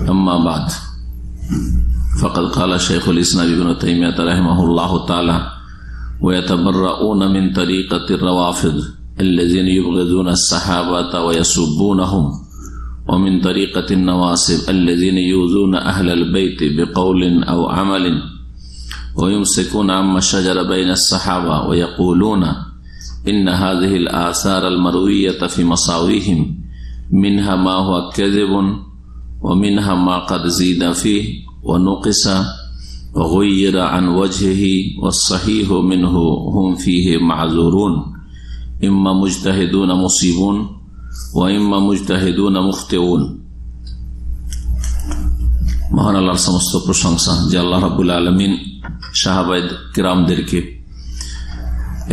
أما بعد فقد قال شيخ الإسلام ابن تيمية رحمه الله تعالى ويتبرؤون من طريقة الروافض الذين يبغضون الصحابة ويسبونهم ومن طريقة النواصب الذين يؤذون أهل البيت بقول أو عمل ويمسكون عما شجر بين الصحابة ويقولون إن هذه الآثار المروية في مصاويهم منها ما هو كذب ومنها ما قد زيد فيه ونقص وغير عن وجهه والصحيح منه هم فيه معذورون إما مجتهدون مصيبون وإما مجتهدون مخطئون মহান আল্লাহর সমস্ত প্রশংসা যে আল্লাহ রাবুল আলমিন শাহবাদ কিরামদেরকে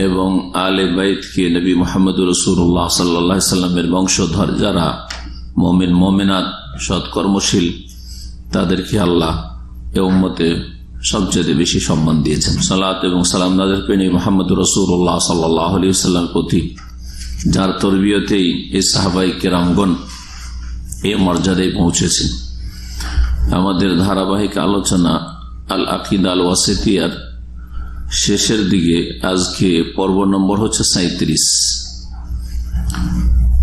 এবং আলে বাইদকে নবী মোহাম্মদ রসুল্লাহ সাল্লা সাল্লামের বংশধর যারা মমিন মমিনাত সৎকর্মশীল, তাদেরকে আল্লাহ এ সবচেয়ে বেশি সম্মান দিয়েছেন। সালাত এবং সালাম তাদের পেনি মোহাম্মদ রসুল্লাহ সাল্লাহ আলী সাল্লাম প্রতি, যার তরবিয়তেই এই সাহাবাই কেরামগণ এ মর্যাদায় পৌঁছেছেন আমাদের ধারাবাহিক আলোচনা আল আকিদ আল ওয়াসেতিয়ার শেষের দিকে আজকে পর্ব নম্বর হচ্ছে সাঁত্রিশ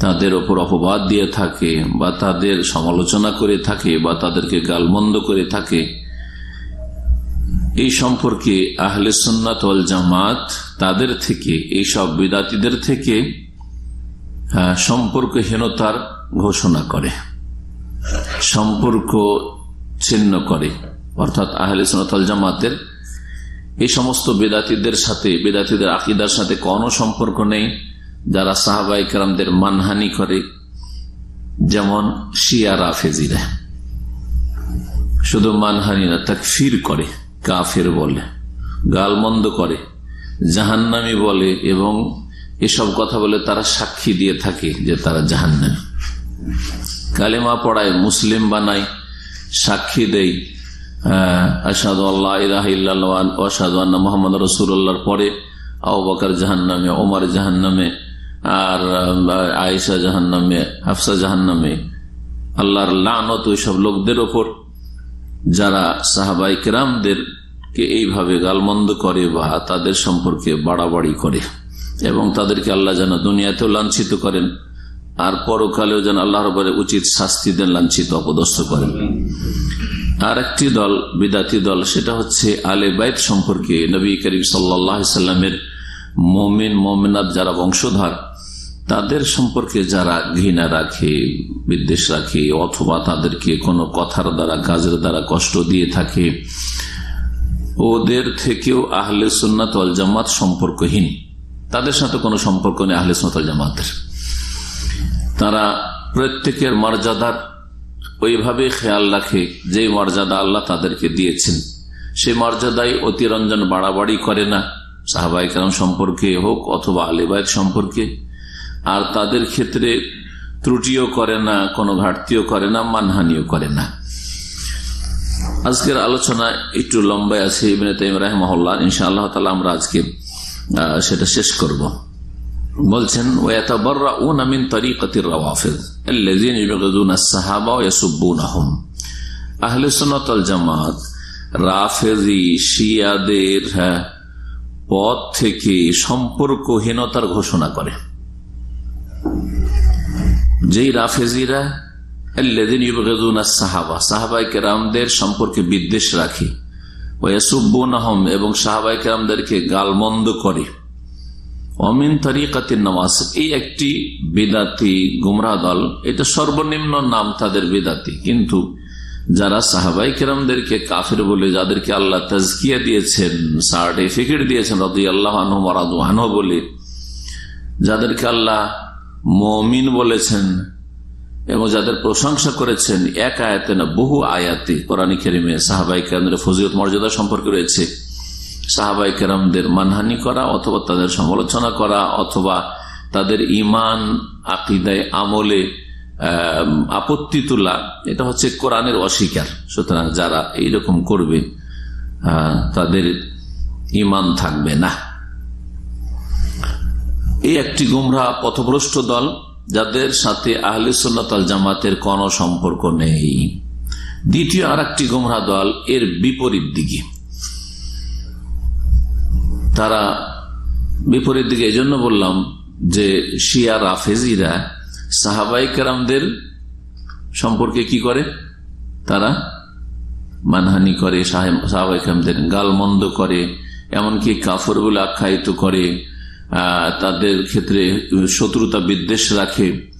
তাদের ওপর অপবাদ দিয়ে থাকে বা তাদের সমালোচনা করে থাকে বা তাদেরকে গালমন্দ করে থাকে। এই সম্পর্কে আহলে সুন্নাত জামাত তাদের থেকে, এই সব বিদাতিদের থেকে সম্পর্কহীনতার ঘোষণা করে, সম্পর্ক ছিন্ন করে। অর্থাৎ আহলে সুনাতল জামাতের এই সমস্ত বেদাতিদের সাথে, বেদাতিদের আকিদার সাথে কোনো সম্পর্ক নেই। যারা সাহাবাই কালামদের মানহানি করে, যেমন শিয়ারা ফেজিরা শুধু মানহানি না ফির করে, কাফের বলে, গালমন্দ করে, জাহান্নামি বলে এবং এসব কথা বলে তারা সাক্ষী দিয়ে থাকে যে তারা জাহান্নামি। কালেমা পড়ায়, মুসলিম বানায়, সাক্ষী দেয় আসাদ আল্লাহ আসাদ মোহাম্মদ রসুল্লাহর পরে আউ বকার জাহান নামে ওমর জাহান নামে আর আয়েশা জাহান নামে হাফসা জাহান নামে আল্লাহর লানত ওইসব লোকদের ওপর, যারা সাহাবাই কেরামদের কে এইভাবে গালমন্দ করে বা তাদের সম্পর্কে বাড়াবাড়ি করে এবং তাদেরকে আল্লাহ যেন দুনিয়াতেও লাঞ্ছিত করেন, আর পরকালেও যেন আল্লাহর উপরে উচিত শাস্তি দেন, লাঞ্ছিত, অপদস্থ করেন। আর একটি দল, বিদাতি দল, সেটা হচ্ছে আলে বাইত সম্পর্কে নবী করিম সাল্লামের মমিন, মমিনাত যারা বংশধর তাদের সম্পর্কে যারা ঘৃণা রাখে, বিদ্বেষ রাখে, অথবা তাদেরকে কোনো কথার দ্বারা, কাজের দ্বারা কষ্ট দিয়ে থাকে, ওদের থেকেও আহলে সুন্নাত জামাত সম্পর্কহীন। তাদের সাথে কোনো সম্পর্ক নেই আহলে সুন্নাত জামাতের। তারা প্রত্যেকের মর্যাদার ওইভাবে খেয়াল রাখে যে মর্যাদা আল্লাহ তাদেরকে দিয়েছেন। সেই মর্যাদায় অতিরঞ্জন বাড়াবাড়ি করে না। সাহাবাই কালাম সম্পর্কে হোক অথবা আলিবায়ত সম্পর্কে। আর তাদের ক্ষেত্রে ত্রুটিও করে না কোনো ঘাটতিও করে না মানহানিও করে না। আজকের আলোচনা একটু লম্বায় আছে ইবনে তাইম রাহমহল্লা ইনশা আল্লাহ তালা আমরা আজকে সেটা শেষ করব। বলছেন মিন তরিকাতির রাওয়াফিদ আল্লাযীনা ইবগাদুনা আস-সাহাবা ওয়া জামাত রাফেজি শিয়াদের হ্যাঁ, পথ থেকে সম্পর্কহীনতার ঘোষণা করে। যেই রাফেজিরা আস-সাহাবা সাহাবায়ে কেরামদের সম্পর্কে বিদ্বেষ রাখে, ওয়া ইয়াসুব্বুনাহুম, এবং সাহাবায়ে কেরামদেরকে গালমন্দ করে। অমিন তরিকাতির নামাজ এই একটি বেদাতি গুমরা দল, এটা সর্বনিম্ন নাম তাদের বেদাতি, কিন্তু যারা সাহাবাই কেরামদেরকে কাফের বলে, যাদেরকে আল্লাহ তাজকিয়া দিয়েছেন, সার্টিফিকেট দিয়েছেন রদি আল্লাহ আনহ বলে, যাদেরকে আল্লাহ মমিন বলেছেন এবং যাদের প্রশংসা করেছেন, এক আয়াতে না বহু আয়াতে কোরআন খেরিমে সাহাবাই কেরামদের ফজিয়ত মর্যাদা সম্পর্কে রয়েছে। সাহাবাই কেরামদের মানহানি করা অথবা তাদের সমালোচনা করা অথবা তাদের ইমান আকিদায়, আমলে আপত্তি তোলা, এটা হচ্ছে কোরআনের অস্বীকার। সুতরাং যারা এইরকম করবে তাদের ইমান থাকবে না। এই একটি গুমরা পথভ্রষ্ট দল যাদের সাথে আহলে সুন্নতাল জামাতের কোন সম্পর্ক নেই। দ্বিতীয় আর একটি গুমরা দল এর বিপরীত দিকে। তারা বিপরীত দিকে এই জন্য বললাম যে শিয়া রাফেজিরা সাহাবাই কেরামদের সম্পর্কে কি করে? তারা মানহানি করে, সাহাবাই কেরামদের গালমন্দ করে, এমনকি কাফর বলে আখ্যায়িত করে তাদের ক্ষেত্রে শত্রুতা বিদ্বেষ রাখে।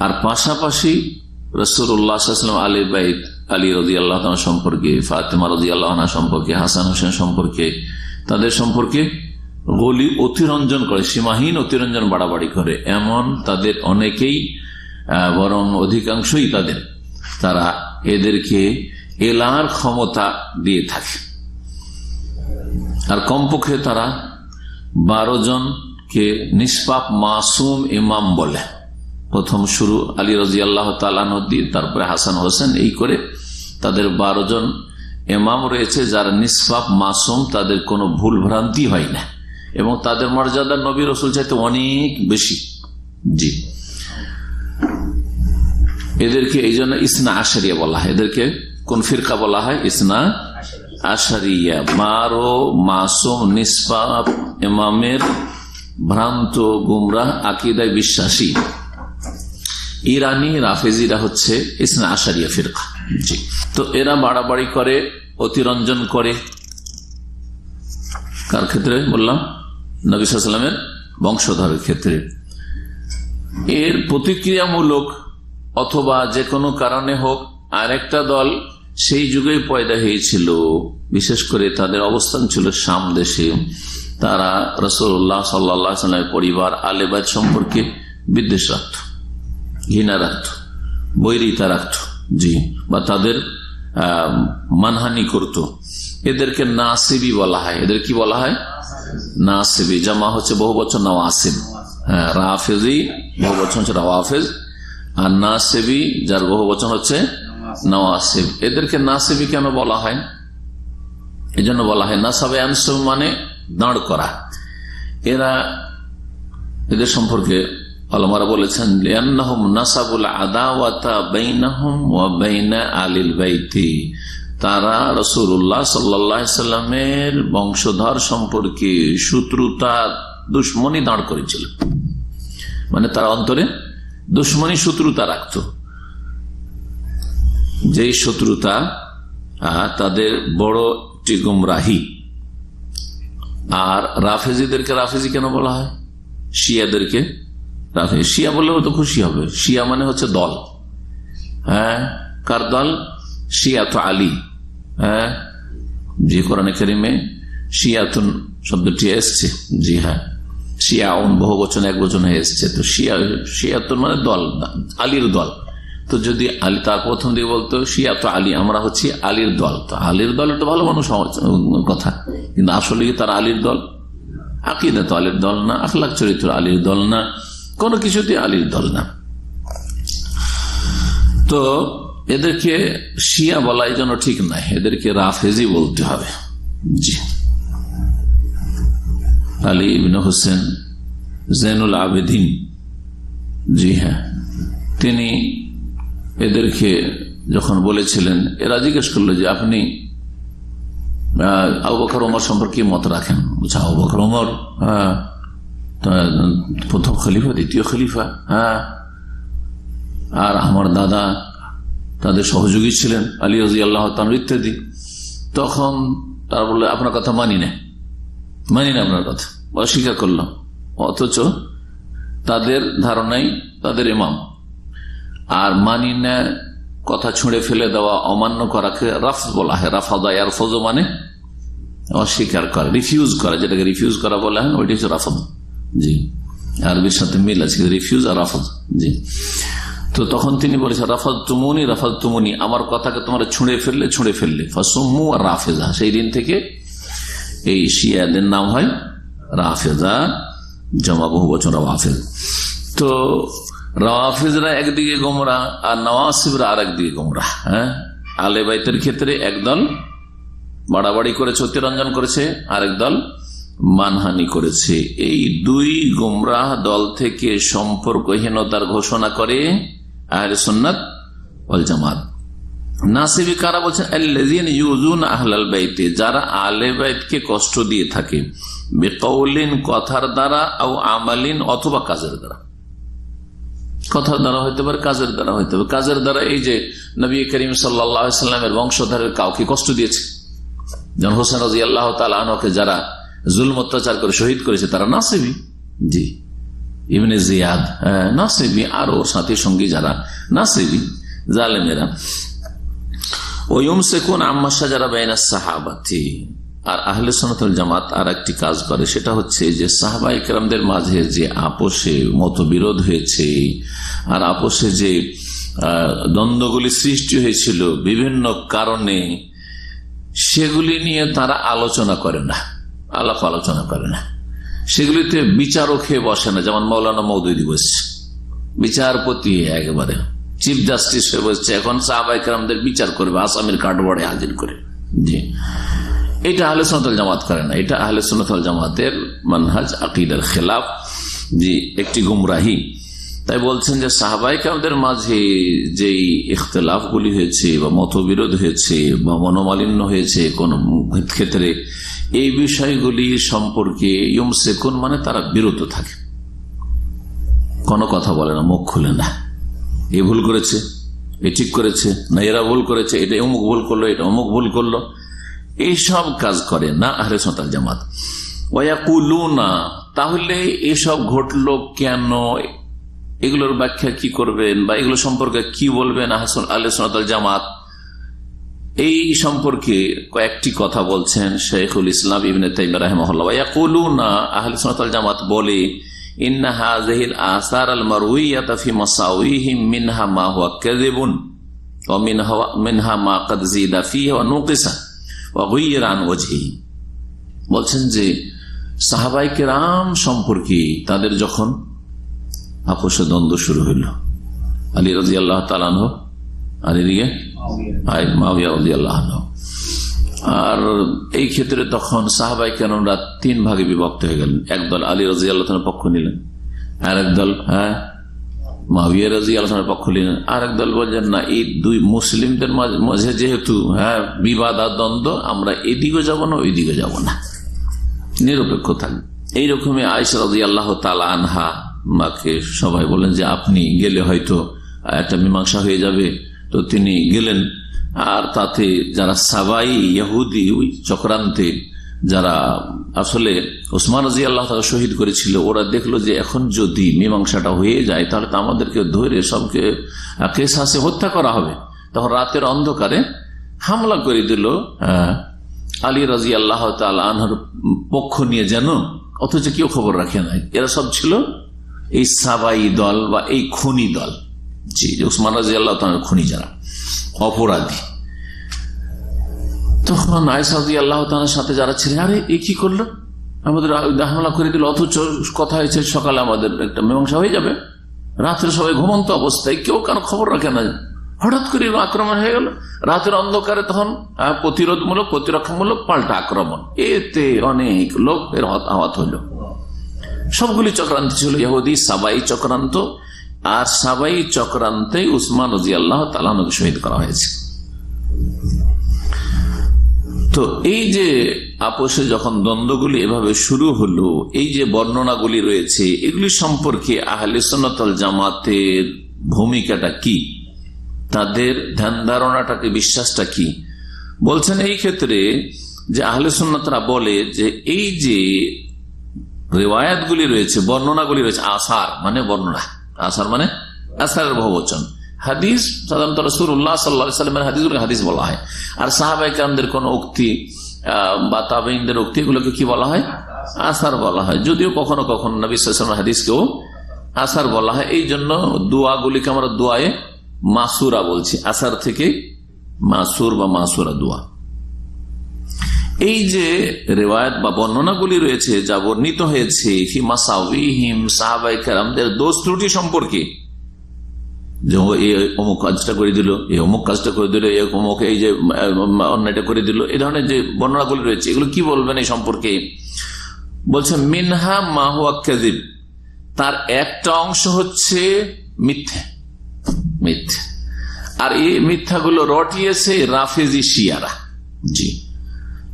আর পাশাপাশি রসুল্লাহাম আলী বাইদ আলী রদি আল্লাহ সম্পর্কে, ফাতেমা রদি আল্লাহ সম্পর্কে, হাসান হোসেন সম্পর্কে, তাদের সম্পর্কে গলি অতিরঞ্জন করে, সীমাহীন অতিরঞ্জন বাড়াবাড়ি করে। এমন তাদের অনেকেই বরং অধিকাংশই তাদের। তারা এদেরকে এলার ক্ষমতা দিয়ে থাকে। আর কমপক্ষে তারা বারো জনকে নিষ্পাপ মাসুম ইমাম বলে। প্রথম শুরু আলী রাজি আল্লাহ তালানদ্দি তারপরে হাসান হোসেন এই করে তাদের বারো জন এমাম রয়েছে যারা নিষ্পাপ মাসুম, তাদের কোনো ভুল ভ্রান্তি হয় না। এবং তাদের মর্যাদা নবী রসুল চাইতে অনেক বেশি। জি। এদেরকে এই জন্য ইসনা আশারিয়া বলা হয়। এদেরকে কোন ফিরকা বলা হয়? ইসনা আশারিয়া বারো মাসুম নিষ্পাপ এমামের ভ্রান্ত গুমরা আকিদায় বিশ্বাসী। ইরানি রাফেজিরা হচ্ছে ইসনা আশারিয়া ফিরকা। জি। তো এরা বাড়াবাড়ি করে, অতিরঞ্জন করে। কার ক্ষেত্রে বললাম? নবিসামের বংশধরের ক্ষেত্রে। এর প্রতিক্রিয়ামূলক অথবা যে কোনো কারণে হোক, আরেকটা দল সেই যুগে পয়দা হয়েছিল। বিশেষ করে তাদের অবস্থান ছিল সাম দেশে। তারা রসুল্লাহ সাল্লামের পরিবার আলেবাদ সম্পর্কে বিদ্বেষ রাখত, ঘৃণা রাখত, বৈরিতা রাখত, জি, বা তাদের মানহানি করত। এদেরকে নাসিবি বলা হয়। এদের কি বলা হয়? নাসিবি। জামা হচ্ছে বহু বছর নওয়াসিব হ্যাঁ রাফেজি বহু বছর হচ্ছে রাওয়াফেজ আর নাসেবি, যার বহু বচন হচ্ছে নওয়াসিব। এদেরকে নাসেবি কেন বলা হয়? এই জন্য বলা হয়, নাসাবে আনসব মানে দাঁড় করা। এরা এদের সম্পর্কে আলমারা বলেছেন তারা রসুল্লাহ সাল্লামের বংশধর সম্পর্কে শত্রুতা, দুশ্মনী দাঁড় করেছিল। মানে তার অন্তরে দুশ্মনী শত্রুতা রাখত। যেই শত্রুতা তাদের বড় একটি গুমরাহি। আর রাফেজিদেরকে রাফেজি কেন বলা হয়? শিয়াদেরকে রাফেজি। শিয়া বললেও তো খুশি হবে। শিয়া মানে হচ্ছে দল। হ্যাঁ কার দল? শিয়া তো আলী। হ্যাঁ জি, কোরআন করিমে শিয়াতুন শব্দটি এসছে। জি হ্যাঁ শিয়াউন বহু বচন, এক বচন হয়ে এসছে। তো শিয়া, শিয়াতুন মানে দল, আলীর দল। তো যদি আলী তার প্রথম দিকে বলতো, শিয়া তো আলী, আমরা হচ্ছি আলীর দল। তো আলীর দল একটা ভালো মানুষ কথা। কিন্তু আসলে তার আলীর দল? আকিদা তো আলীর দল না, আখলাখ চরিত্র আলীর দল না, কোনো কিছুতে আলীর দল না। তো এদেরকে শিয়া বলা এই জন্য ঠিক নয় এদেরকে রাফেজি বলতে হবে। জি। আলী ইবিন হোসেন, জেনুল আবেদিন। জি হ্যাঁ। তিনি এদেরকে যখন বলেছিলেন, এরা জিজ্ঞেস করল যে, আপনি আবু বকর ওমর সম্পর্কে মত রাখেন? বকর ওমর হ্যাঁ প্রথম খলিফা, দ্বিতীয় খলিফা হ্যাঁ আর আমার দাদা তাদের সহযোগী ছিলেন, আলী রাজি আল্লাহ ইত্যাদি। তখন তারা বলল, আপনার কথা মানি না মানি না আপনার কথা। অস্বীকার করলাম অথচ তাদের ধারণাই তাদের ইমাম। আর মানি না কথা ছুঁড়ে ফেলে দেওয়া অমান্য করাকে রাফ বলা হয়। রাফাদা আর ফজো মানে অস্বীকার করা রিফিউজ করা, যেটাকে রিফিউজ করা বলা হয়, ওইটি হচ্ছে রাফাদ। জি। আরবির সাথে মিল আছে রিফিউজ আর রাফাদ। জি। তো তখন তিনি বলেছেন রাফাদ তুমুনি রাফাদ তুমুনি আমার কথাকে তোমরা ছুঁড়ে ফেললে ছুঁড়ে ফেললে। ফসমু আর রাফেজা, সেই দিন থেকে এই শিয়াদের নাম হয় রাফেজা, জমা বহু বছর রাফেজ। তো রাফিজরা একদিকে গোমরা আর নওয়াসিবরা আর একদিকে গোমরা হ্যাঁ? আলে বাইতের ক্ষেত্রে একদল বাড়াবাড়ি করেছে, অতিরঞ্জন করেছে, আরেক দল মানহানি করেছে। এই দুই গোমরাহ দল থেকে সম্পর্কহীনতার ঘোষণা করে আহলে সন্ন্যত ওয়াল জামাত। নাসিবি কারা বলছেন আহলাল বাইতে যারা আলে বাইতকে কষ্ট দিয়ে থাকে, বেকৌলিন কথার দ্বারা ও আমালিন অথবা কাজের দ্বারা। কথার দ্বারা হইতে পারে, কাজের দ্বারা হইতে পারে। কাজের দ্বারা এই যে নবী করিম সাল্লামের বংশধরের কাউকে কষ্ট দিয়েছে। যেমন হোসেন রাজি আল্লাহ তালকে যারা জুলম অত্যাচার করে, শহীদ করেছে, তারা নাসেবি। জি। ইবনে জিয়াদ হ্যাঁ নাসেবি। আরও সাথী সঙ্গী যারা নাসেবি, জালেমেরা। ওয়ুম সেকুন আম্মাশা যারা বেনা সাহাবাতি। আর আহলে সনাতল জামাত আর একটি কাজ করে, সেটা হচ্ছে যে সাহাবা ইকরামদের মাঝে যে আপোষে মতবিরোধ হয়েছে আর আপোষে যে দ্বন্দ্বগুলি সৃষ্টি হয়েছিল বিভিন্ন কারণে, সেগুলি নিয়ে তারা আলোচনা করে না, আলাপ আলোচনা করে না। সেগুলিতে বিচারও খেয়ে বসে না, যেমন মৌলানা মৌদুদি বসছে বিচারপতি একেবারে চিফ জাস্টিস হয়ে বসছে এখন সাহাবাইকরামদের বিচার করবে, আসামির কাঠবড়ে হাজির করে। জি। এটা আহলে সোনাতল জামাত করে না। এটা আহলে সোনাতল জামাতের মানহাজ আকিদের খেলাফ যে একটি গুমরাহি। তাই বলছেন যে সাহাবাইকারদের মাঝে যেই ইখতলাফগুলি হয়েছে বা মতবিরোধ হয়েছে বা মনোমালিন্য হয়েছে কোন ক্ষেত্রে, এই বিষয়গুলি সম্পর্কে ইয়ম সেকুন মানে তারা বিরত থাকে। কোনো কথা বলে না, মুখ খুলে না। এ ভুল করেছে, এ ঠিক করেছে, না এরা ভুল করেছে, এটা অমুক ভুল করল, এটা অমুক ভুল করল। এইসব কাজ করে না আহলে সন্তাল জামাত। না তাহলে এসব ঘটলো কেন? এগুলোর ব্যাখ্যা কি করবেন বা এগুলো সম্পর্কে কি বলবেন আল্লাহ সনাতল জামাত? এই সম্পর্কে কয়েকটি কথা বলছেন শেখুল ইসলাম ইবিন তাইম রাহমহল্লা আহলে সনাতল জামাত বলে আসার মিনহা মা হুয়া মিনহা মা কাদ জিদা ফিহি ওয়া নুকিসা। আন ওয়াজহিহি বলছেন যে সাহাবাই কেরাম সম্পর্কে তাদের যখন আপোষ দ্বন্দ্ব শুরু হইল। আলী রাজি আল্লাহ তালান আর এদিকে? রাজি আল্লাহ আর এই ক্ষেত্রে তখন সাহাবাই কেনরা তিন ভাগে বিভক্ত হয়ে গেলেন। একদল আলী রাজি আল্লাহ পক্ষ নিলেন, আর একদল হ্যাঁ মাবিয়া পক্ষ আর একদল না দুই মুসলিমদের মাঝে যেহেতু হ্যাঁ বিবাদ আর দ্বন্দ্ব, আমরা না ওই দিকে না। এইরকমই আল্লাহ তালা আনহা মাকে সবাই বলেন যে, আপনি গেলে হয়তো একটা মীমাংসা হয়ে যাবে। তো তিনি গেলেন, আর তাতে যারা সাবাই ইহুদি ওই চক্রান্তে যারা আসলে ওসমান রাজি আল্লাহ শহীদ করেছিল, ওরা দেখল যে এখন যদি মীমাংসাটা হয়ে যায়, তাহলে তো আমাদেরকে ধরে সবকে কেসাসে হত্যা করা হবে। তখন রাতের অন্ধকারে হামলা করে দিল আলী রাজি আল্লাহ আনহার পক্ষ নিয়ে যেন, অথচ কেউ খবর রাখে নাই। এরা সব ছিল এই সাবাই দল বা এই খনি দল। জি উসমান রাজি আল্লাহ খনি যারা, অপরাধী। তখন আয়সাদি আল্লাহ সাথে যারা ছিলেন, আরে, এ কি করল? আমাদের হামলা করে দিল, অথচ কথা হয়েছে সকালে আমাদের একটা মীমাংসা হয়ে যাবে। রাত্রে সবাই ঘুমন্ত অবস্থায়, কেউ কেন খবর রাখে না। হঠাৎ করে আক্রমণ হয়ে গেল। রাতের অন্ধকারে তখন প্রতিরোধমূলক, প্রতিরক্ষামূলক পাল্টা আক্রমণ। এতে অনেক লোক এর হত- আহত হইল সবগুলি চক্রান্ত ছিল, ইহুদি, সাবাই চক্রান্ত। আর সাবাই চক্রান্তে উসমান রাজি আল্লাহ তালানকে শহীদ করা হয়েছে। তো এই যে আপোষে যখন দ্বন্দ্বগুলি এভাবে শুরু হলো, এই যে বর্ণনাগুলি রয়েছে, এগুলি সম্পর্কে আহলে সন্ন্যতল জামাতের ভূমিকাটা কি? তাদের ধ্যান ধারণাটাকে, বিশ্বাসটা কি? বলছেন এই ক্ষেত্রে যে আহলে সুন্নতরা বলে যে এই যে রেওয়ায়াতগুলি রয়েছে, বর্ণনাগুলি রয়েছে, আসার মানে বর্ণনা। আসার মানে আসারের বহুবচন। হাদিস, সাধারণত রসুর উল্লাহ সাল্লা সাল্লামের হাদিসগুলোকে হাদিস বলা হয়। আর সাহাবাইকারদের কোন উক্তি বা তাবেইনদের উক্তি এগুলোকে কি বলা হয়? আসার বলা হয়। যদিও কখনো কখনো নবী সাল্লামের হাদিসকেও আসার বলা হয়। এই জন্য দোয়াগুলিকে আমরা দোয়ায়ে মাসুরা বলছি। আসার থেকে মাসুর বা মাসুরা দোয়া। এই যে রেওয়ায়ত বা বর্ণনাগুলি রয়েছে, যা বর্ণিত হয়েছে হিমাসাউহিম সাহাবাই কারামদের দোষ ত্রুটি সম্পর্কে যে অমুক কাজটা করে দিল এই অমুক কাজটা করে দিল অমুক এই যে অন্যায়টা করে দিল এই ধরনের যে বর্ণনাগুলি রয়েছে, এগুলো কি বলবেন এই সম্পর্কে? বলছে, মিনহা মাহুয়া কাজিব তার একটা অংশ হচ্ছে মিথ্যে মিথ্যে। আর এই মিথ্যাগুলো রটিয়েছে রাফেজি শিয়ারা। জি।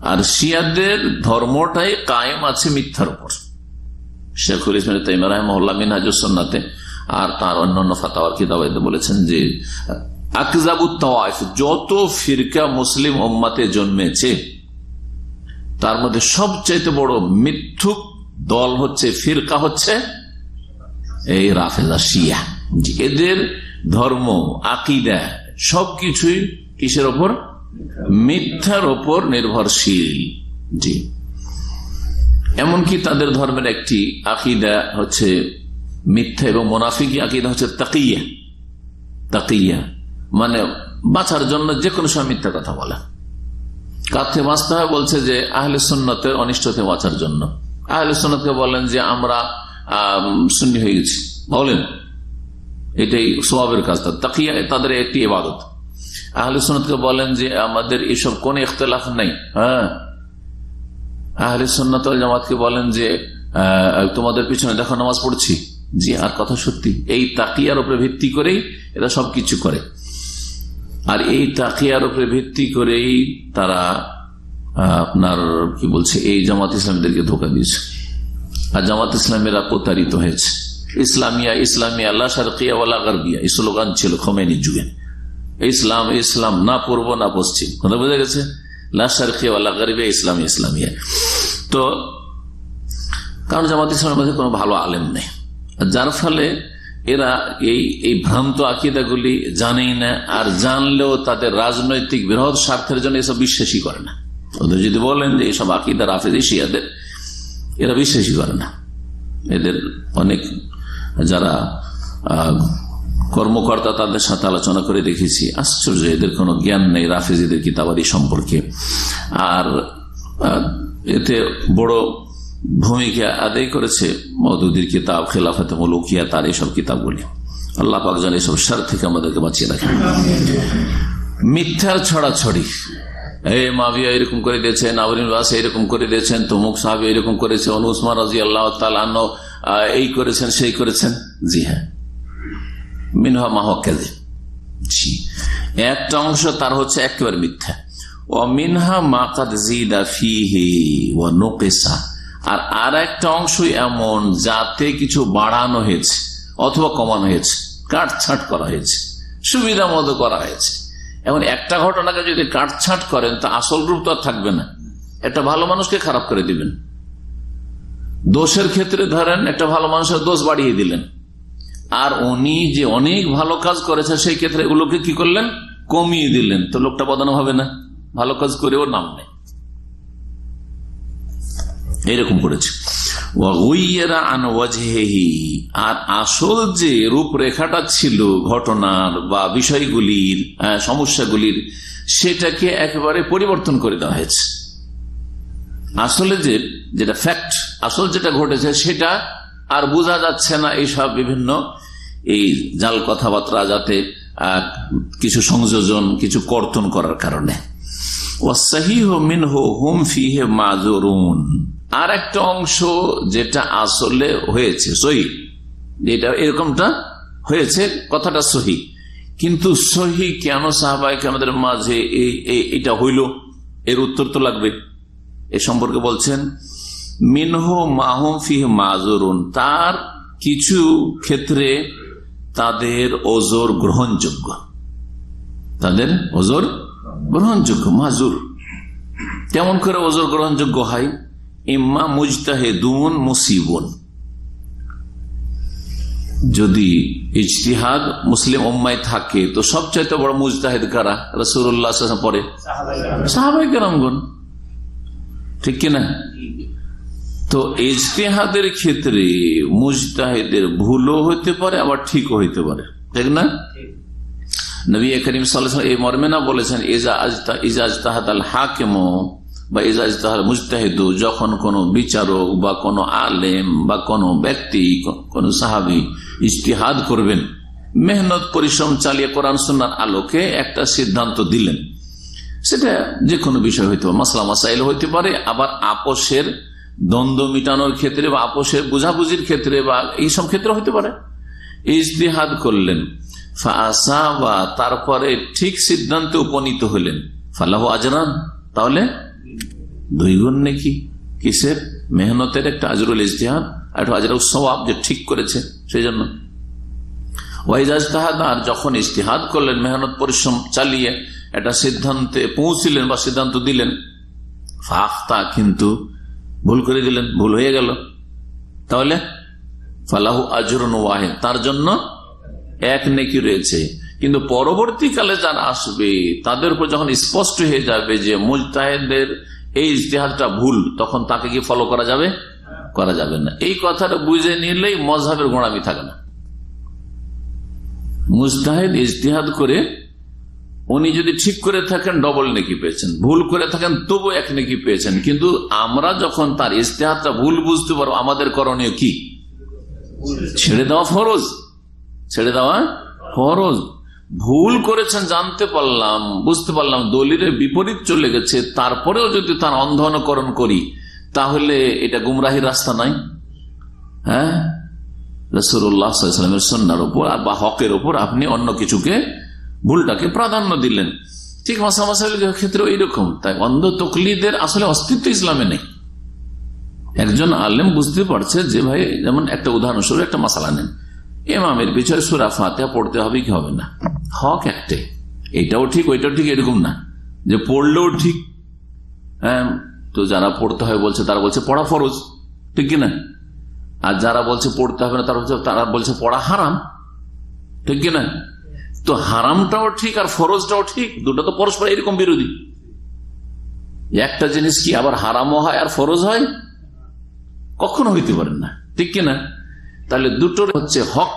আর শিয়াদের ধর্মটাই কায়েম আছে মিথ্যার উপর। শেখুল ইসমিন তাইমা রহমল্লা মিনহাজুসন্নাতে আর তার অন্যান্য ফাতাওয়ার কিতাবাইতে বলেছেন যে আকজাবুত তাওয়াইফ, যত ফিরকা মুসলিম উম্মাতে জন্মেছে, তার মধ্যে সবচাইতে বড় মিথ্যুক দল হচ্ছে, ফিরকা হচ্ছে এই রাফেজা শিয়া। এদের ধর্ম, আকিদা সবকিছুই কিসের ওপর? মিথ্যার ওপর নির্ভরশীল। জি। এমনকি তাদের ধর্মের একটি আকিদা হচ্ছে মিথ্যা এবং মোনাফিকি আকিদা হচ্ছে তাকিয়া। তাকিয়া। মানে বাঁচার জন্য যে কোনো সময় মিথ্যা কথা বলা। কাথে বাঁচতে হয় বলছে যে আহলে অনিষ্ট থেকে বাঁচার জন্য। আহলে সুন্নতকে বলেন যে আমরা শূন্য হয়ে গেছি। বলেন। এটাই স্বভাবের কাজ। তাকিয়া তাদের একটি ইবাদত। আহলে সুন্নতকে বলেন যে আমাদের এসব কোন ইখতলাফ নেই। হ্যাঁ? আহলে সুন্নত জামাতকে বলেন যে তোমাদের পিছনে দেখো নামাজ পড়ছি। জি আর কথা সত্যি। এই তাকিয়ার উপরে ভিত্তি করেই এরা সবকিছু করে। আর এই তাকিয়ার উপরে ভিত্তি করেই তারা আপনার কি বলছে, এই জামাত ইসলামীদেরকে ধোকা দিয়েছে। আর জামাত ইসলামেরা প্রতারিত হয়েছে। ইসলামিয়া ইসলামিয়া আল্লাহ সারকিয়া গার্বিয়া স্লোগান ছিল খোমেনি যুগে। ইসলাম ইসলাম, না পূর্ব, না পশ্চিম। কথা বোঝা গেছে? ইসলাম, ইসলামিয়া। তো কারণ জামাত ইসলামের মধ্যে কোনো ভালো আলেম নেই। যার ফলে এরা এই এই ভ্রান্ত আকিদাগুলি জানেই না, আর জানলেও তাদের রাজনৈতিক বৃহৎ স্বার্থের জন্য এসব বিশ্বাসই করে না। ওদের যদি বলেন যে এইসব আকিদা রাফেদি শিয়াদের, এরা বিশ্বাসই করে না। এদের অনেক যারা কর্মকর্তা তাদের সাথে আলোচনা করে দেখেছি, আশ্চর্য, এদের কোনো জ্ঞান নেই রাফেজিদের কিতাবাদি সম্পর্কে। আর এতে বড় ভূমিকা আদায় করেছে। মদুদির কিতাব, খেলাফাতে মুলুকিয়া, তার এইসব কিতাবগুলি। আল্লাহ পাক যেন এইসব সার থেকে আমাদেরকে বাঁচিয়ে রাখেন। মিথ্যার ছড়াছড়ি। এই মাভিয়া এরকম করে দিয়েছেন আবরিন বাস এরকম করে দিয়েছেন, তমুক সাহাবি এরকম করেছে, অনু উসমান রাজি আল্লাহ তালান্ন এই করেছেন, সেই করেছেন। জি হ্যাঁ। মিনহা মাহকাজে জি। একটা অংশ তার হচ্ছে একেবারে মিথ্যা। ও মিনহা মাকাদ জিদা ফিহে ও নোকেসা। আর আর একটা অংশ এমন যাতে কিছু বাড়ানো হয়েছে অথবা কমানো হয়েছে, কাটছাট করা হয়েছে, সুবিধা মতো করা হয়েছে। এমন একটা ঘটনাকে যদি কাটছাট করেন, তা আসল রূপ তো আর থাকবে না। একটা ভালো মানুষকে খারাপ করে দিবেন। দোষের ক্ষেত্রে ধরেন, একটা ভালো মানুষের দোষ বাড়িয়ে দিলেন। আর উনি যে অনেক ভালো কাজ করেছে, সেই ক্ষেত্রে এগুলোকে কি করলেন? কমিয়ে দিলেন। তো লোকটা বদনাম হবে না। ভালো কাজ করেও নাম নেই। এইরকম করেছে। আর আসল যে রূপরেখাটা ছিল ঘটনার বা বিষয়গুলির সমস্যাগুলির, সেটাকে একেবারে পরিবর্তন করে দেওয়া হয়েছে। আসলে যে, যেটা ফ্যাক্ট আসল যেটা ঘটেছে সেটা আর বোঝা যাচ্ছে না এইসব বিভিন্ন এই জাল কথাবার্তা যাতে কিছু সংযোজন, কিছু কর্তন করার কারণে। আর একটা অংশ যেটা আসলে হয়েছে, সহি। যেটা এরকমটা হয়েছে, কথাটা সহি। কিন্তু সহি কেন সাহবাইকে আমাদের মাঝে এটা হইল? এর উত্তর তো লাগবে। এ সম্পর্কে বলছেন, মিনহ মাহম ফিহ মাজরুন। তার কিছু ক্ষেত্রে তাদের ওজোর গ্রহণযোগ্য। তাদের ওজোর গ্রহণযোগ্য, মাজুর। কেমন করে ওজোর গ্রহণযোগ্য হয়? ইম্মা মুজতাহেদুন মুসিবন। যদি ইজতিহাদ মুসলিম উম্মায় থাকে তো সবচাইতে বড় মুজতাহেদ কারা? রসুল্লাহ পরে। সাহাবাই কেরামগণ ঠিক কিনা তো ইজতেহাদের ক্ষেত্রে মুজতাহিদের ভুলও হইতে পারে আবার ঠিকও হইতে পারে। ঠিক না? নবী করিম সাল্লাহ এই মর্মে না বলেছেন ইজাজ তাহাদ আল হাকেম। বা ইজাজ তাহাদ মুজতাহিদু, যখন কোন বিচারক বা কোন আলেম বা কোন ব্যক্তি, কোন সাহাবি ইজতিহাদ করবেন, মেহনত পরিশ্রম চালিয়ে কোরআন সুন্নার আলোকে একটা সিদ্ধান্ত দিলেন। সেটা যে কোনো বিষয় হইতে পারে, মাসলা মাসাইল হইতে পারে, আবার আপোষের দ্বন্দ্ব মিটানোর ক্ষেত্রে বা আপোষের বুঝাবুঝির ক্ষেত্রে বা এইসব ক্ষেত্রে হইতে পারে। ইজতিহাদ করলেন তারপরে ঠিক সিদ্ধান্তে উপনীত হলেন। ফালাহ আজরান, তাহলে দুই গুণ নাকি? কিসের? মেহনতের একটা আজরুল ইজতিহাদ আর একটা আজরুল সবাব যে ঠিক করেছে সেই জন্য ওয়াইজাজ তাহাদার যখন ইজতিহাদ করলেন, মেহনত পরিশ্রম চালিয়ে একটা সিদ্ধান্তে পৌঁছিলেন বা সিদ্ধান্ত দিলেন, ফাখতা কিন্তু ভুল করে দিলেন, ভুল হয়ে গেল। তাহলে? ফালাহু আজরুন ওয়াহেদ, তার জন্য এক নেকি রয়েছে। কিন্তু পরবর্তীকালে যারা আসবে, তাদের উপর যখন স্পষ্ট হয়ে যাবে যে মুজতাহেদের এই ইজতেহাদটা ভুল, তখন তাকে কি ফলো করা যাবে? করা যাবে না। এই কথাটা বুঝে নিলেই মজহাবের গোড়ামি থাকে না। মুজতাহেদ ইজতেহাদ করে উনি যদি ঠিক করে থাকেন ডবল নেকি পেয়েছেন। ভুল করে থাকেন, তবু এক নেকি পেয়েছেন। কিন্তু আমরা যখন তার ইজতেহাদটা ভুল বুঝতে পারব, আমাদের করণীয় কি? ছেড়ে দেওয়া ফরজ। ছেড়ে দেওয়া ফরজ। ভুল করেছেন, জানতে পারলাম, বুঝতে পারলাম, দলিলের বিপরীত চলে গেছে, তারপরেও যদি তার অন্ধ অনুকরণ করি, তাহলে এটা গুমরাহির রাস্তা নাই? হ্যাঁ? রসুল্লাহামের সন্ন্যার উপর বা হকের উপর আপনি অন্য কিছুকে, ভুলটাকে প্রাধান্য দিলেন। ঠিক মাসা মাসাইলের ক্ষেত্রে এইরকম। তাই অন্ধ তকলিদের আসলে অস্তিত্ব ইসলামে নেই। একজন আলেম বুঝতে পারছে যে, ভাই, যেমন একটা উদাহরণস্বরূপ একটা মশালা নেন। এমামের পিছনে সুরা ফাতেহা পড়তে হবে কি হবে না? হক একটাই এটাও ঠিক, ওইটাও ঠিক, এরকম না। যে পড়লেও ঠিক হ্যাঁ তো যারা পড়তে হয় বলছে, তারা বলছে পড়া ফরজ, ঠিক কিনা? আর যারা বলছে পড়তে হবে না, তারা বলছে তারা বলছে পড়া হারাম, ঠিক কিনা? তো হারামটাও ঠিক আর ফরজটাও ঠিক, দুটো তো পরস্পর এরকম বিরোধী। একটা জিনিস কি আবার হারামও হয় আর ফরজ হয়? কখনো হইতে পারেন না, ঠিক কিনা? তাহলে দুটোর হচ্ছে হক,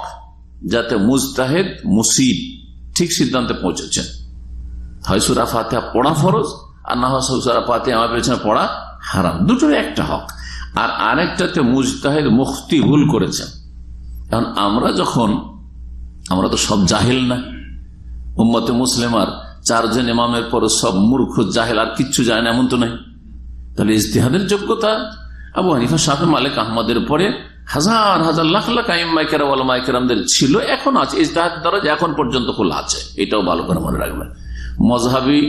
যাতে মুজতাহেদ মুসিদ ঠিক সিদ্ধান্তে পৌঁছেছেন। হয় সুরা ফাতেহা পড়া ফরজ, আর না হয় সুরা ফাতে আমার পেছনে পড়া হারাম। দুটোর একটা হক। আর আরেকটাতে মুজতাহেদ মুক্তি ভুল করেছেন। এখন আমরা যখন, আমরা তো সব জাহেল না। উম্মতে মুসলিমার চারজন ইমামের পর সব মূর্খ, জাহেল আর কিচ্ছু যায় না, এমন তো নাই। তাহলে ইজতিহাদের যোগ্যতা? আবু হানিফা শাহ মালিক, আহমদের পরে হাজার হাজার লাখ লাখ আইমাইকেরামদের ছিল, এখন আছে ইজতেহাদ দরজ এখন পর্যন্ত খোলা আছে। এটাও ভালো করে মনে রাখবেন। মজহাবি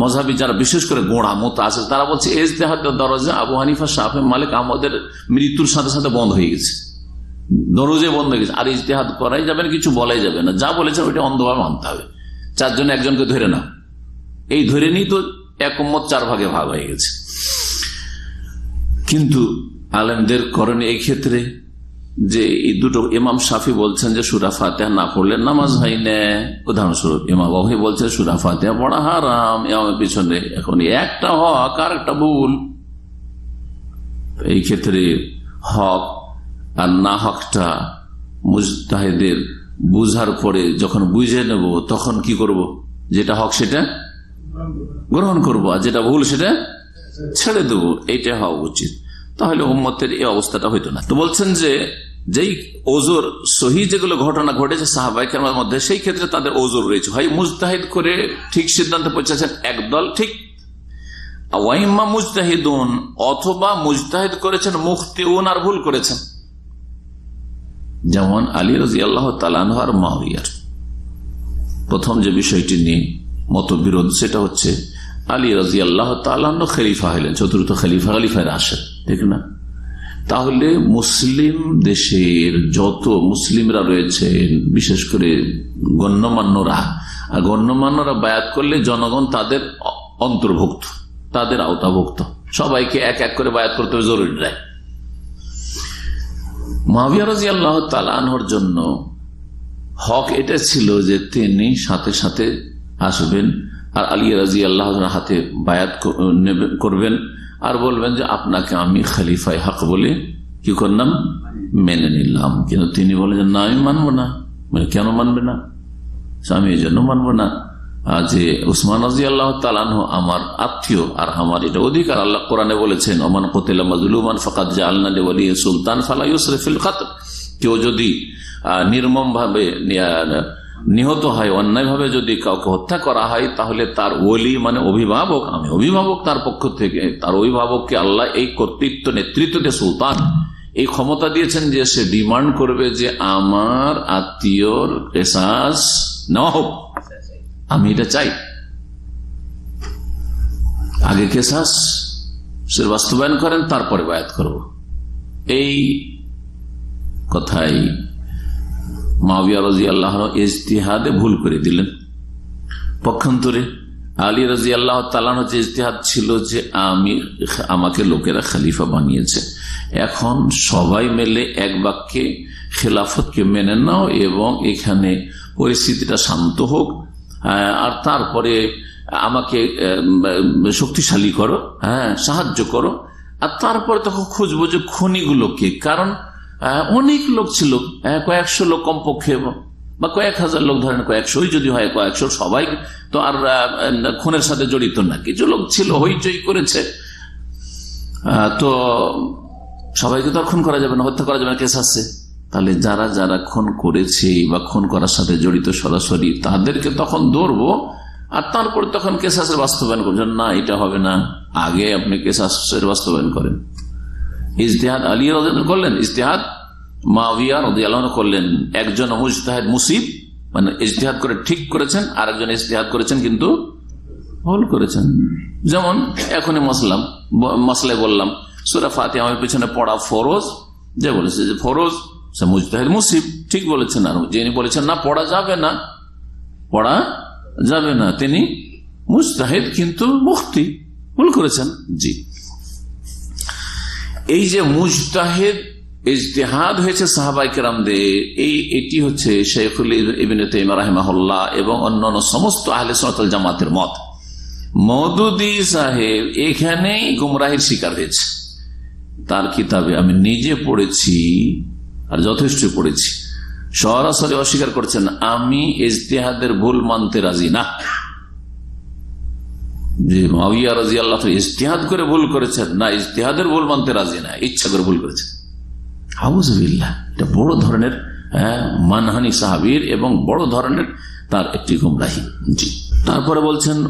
মজহাবি যারা বিশেষ করে গোড়া, মতো আছে, তারা বলছে ইজতেহাদ দরজা আবু হানিফা শাহ মালিক, আমাদের মৃত্যুর সাথে সাথে বন্ধ হয়ে গেছে। দরজে বন্ধ হয়ে গেছে। আর ইজতেহাদ করাই যাবে না, কিছু বলাই যাবে না। যা বলেছেন ওইটা অন্ধভাবে মানতে হবে। চারজন একজনকে ধরে না এই ধরে নিই তো এক মত চার ভাগে ভাগ হয়ে গেছে। কিন্তু আলেমদের করেন এই ক্ষেত্রে যে এই দুটো ইমাম সাফি বলছেন যে সুরা ফাতেহা না পড়লে নামাজ হয় না। উদাহরণস্বরূপ, ইমাম বাবু বলছেন সুরা ফাতেহা পড়া হারাম, ইমামের পিছনে এখন একটা হক আর একটা ভুল। এই ক্ষেত্রে হক আর না হকটা মুজতাহিদের বুঝার পরে যখন বুঝে নেব, তখন কি করব? যেটা হক সেটা গ্রহণ করব, আর যেটা ভুল সেটা ছেড়ে দেব। এইটা হওয়া উচিত। তাহলে উম্মতের এই অবস্থাটা হইতো না। তো বলছেন যে, যেই ওজোর সহি যেগুলো ঘটনা ঘটেছে সাহাবাইকের মধ্যে, সেই ক্ষেত্রে তাদের ওজোর রয়েছে। হয় মুজতাহিদ করে ঠিক সিদ্ধান্ত পৌঁছেছেন একদল ঠিক। ওয়াইম্মা মুজতাহিদুন, অথবা মুজতাহিদ করেছেন মুক্তি আর ভুল করেছেন। যেমন আলী রাজি আল্লাহ তালান আর মাহিয়ার প্রথম যে বিষয়টি নিয়ে মতবিরোধ, সেটা হচ্ছে আলী রাজি আল্লাহ তালান খলিফা হলেন চতুর্থ খলিফা, খলিফায় আসেন ঠিক না? তাহলে মুসলিম দেশের যত মুসলিমরা রয়েছেন বিশেষ করে গণ্যমান্যরা, আর গণ্যমান্যরা বায়াত করলে জনগণ তাদের অন্তর্ভুক্ত, তাদের আওতাভুক্ত। সবাইকে এক এক করে বায়াত করতে জরুরি নেয়। মাবিয়া রাজি আল্লাহ তালানহর জন্য হক এটা ছিল যে তিনি সাথে সাথে আসবেন, আর আলী রাজি আল্লাহ হাতে বায়াত করবেন। আর বলবেন যে আপনাকে আমি খালিফাই হক বলে, কি করলাম? মেনে নিলাম। কিন্তু তিনি বলেন যে, না, আমি মানবো না। মানে কেন মানবে না? আমি এই জন্য মানবো না। যে উসমান আল্লাহ আমার আত্মীয় আর আমার এটা অধিকার, আল্লাহ কোরআনে বলেছেন, ওমান কোতেলা মাজলুমান ফকাত জা আল্লাহ সুলতান ফালাইসরফিল খাত কেউ যদি নির্মম ভাবে নিহত হয়, অন্যায়ভাবে যদি কাউকে হত্যা করা হয়, তাহলে তার ওলি মানে অভিভাবক আমি। অভিভাবক তার পক্ষ থেকে, তার অভিভাবককে আল্লাহ এই কর্তৃত্ব, নেতৃত্ব দিয়ে সুলতান। এই ক্ষমতা দিয়েছেন যে সে ডিমান্ড করবে যে আমার আত্মীয়র কেসাস নেওয়া হোক। আমি এটা চাই। আগে কেসাস সে বাস্তবায়ন করেন, তারপরে বায়াত করব। এই কথাই মাবিয়া রাজি আল্লাহ ইজতিহাদে ভুল করে দিলেন। পক্ষান্তরে আলী রাজি আল্লাহ তালানো যে ইজতিহাদ ছিল যে আমি আমাকে লোকেরা খালিফা বানিয়েছে, এখন সবাই মেলে এক বাক্যে খেলাফতকে মেনে নাও এবং এখানে পরিস্থিতিটা শান্ত হোক আর তারপরে আমাকে শক্তিশালী করো হ্যাঁ সাহায্য করো, আর তারপরে তখন খুঁজবো যে খনিগুলোকে কারণ অনেক লোক ছিল কয়েকশো লোক কমপক্ষে, বা কয়েক হাজার লোক ধরেন কয়েকশোই যদি হয়, কয়েকশো সবাই, তো আর খুনের সাথে জড়িত না। কিছু লোক ছিল, হইচই করেছে। তো সবাইকে তো খুন করা যাবে না, হত্যা করা যাবে না, কেস আসছে তাহলে যারা যারা খুন করেছে বা খুন করার সাথে জড়িত সরাসরি, তাদেরকে তখন ধরবো, আর তারপর তখন কেসাসের বাস্তবায়ন করছেন না, এটা হবে না। আগে আপনি কেসাসের বাস্তবায়ন করেন। ইজতেহাদ আলী করলেন, ইজতেহাদ মাবিয়া রদিয়ালন করলেন। একজন মুজতাহেদ মুসিব মানে ইজতেহাদ করে ঠিক করেছেন আর একজন ইজতেহাদ করেছেন কিন্তু ভুল করেছেন। যেমন, এখনই মসলাম মশলায় বললাম, সুরা ফাতে আমার পিছনে পড়া ফরজ, যে বলেছে যে ফরজ, সে মুজতাহেদ মুসিব, ঠিক বলেছেন আর যিনি বলেছেন, না, পড়া যাবে না। পড়া যাবে না। তিনি মুজতাহেদ কিন্তু মুক্তি ভুল করেছেন। জি। এই যে মুজতাহেদ ইজতেহাদ হয়েছে সাহাবাই কেরামদের, এই, এটি হচ্ছে শেখুল ইবিন রাহেমাহুল্লাহ এবং অন্যান্য সমস্ত আহলে সনাতল জামাতের মত। মদুদি সাহেব এখানেই গুমরাহের শিকার হয়েছে। তার কিতাবে আমি নিজে পড়েছি আর যথেষ্ট পড়েছি। সরাসরি অস্বীকার করছেন, আমি ইজতেহাদের ভুল মানতে রাজি না। যে মাবিয়া রাজি করে ভুল করেছেন, না, ইজতেহাদের ভুল মানতে রাজি না, ইচ্ছা করে ভুল করেছেন। হাউজবিল্লাহ এটা বড় ধরনের মানহানি সাহাবির এবং বড় ধরনের তার একটি গুমরাহি। জি। তারপরে বলছেন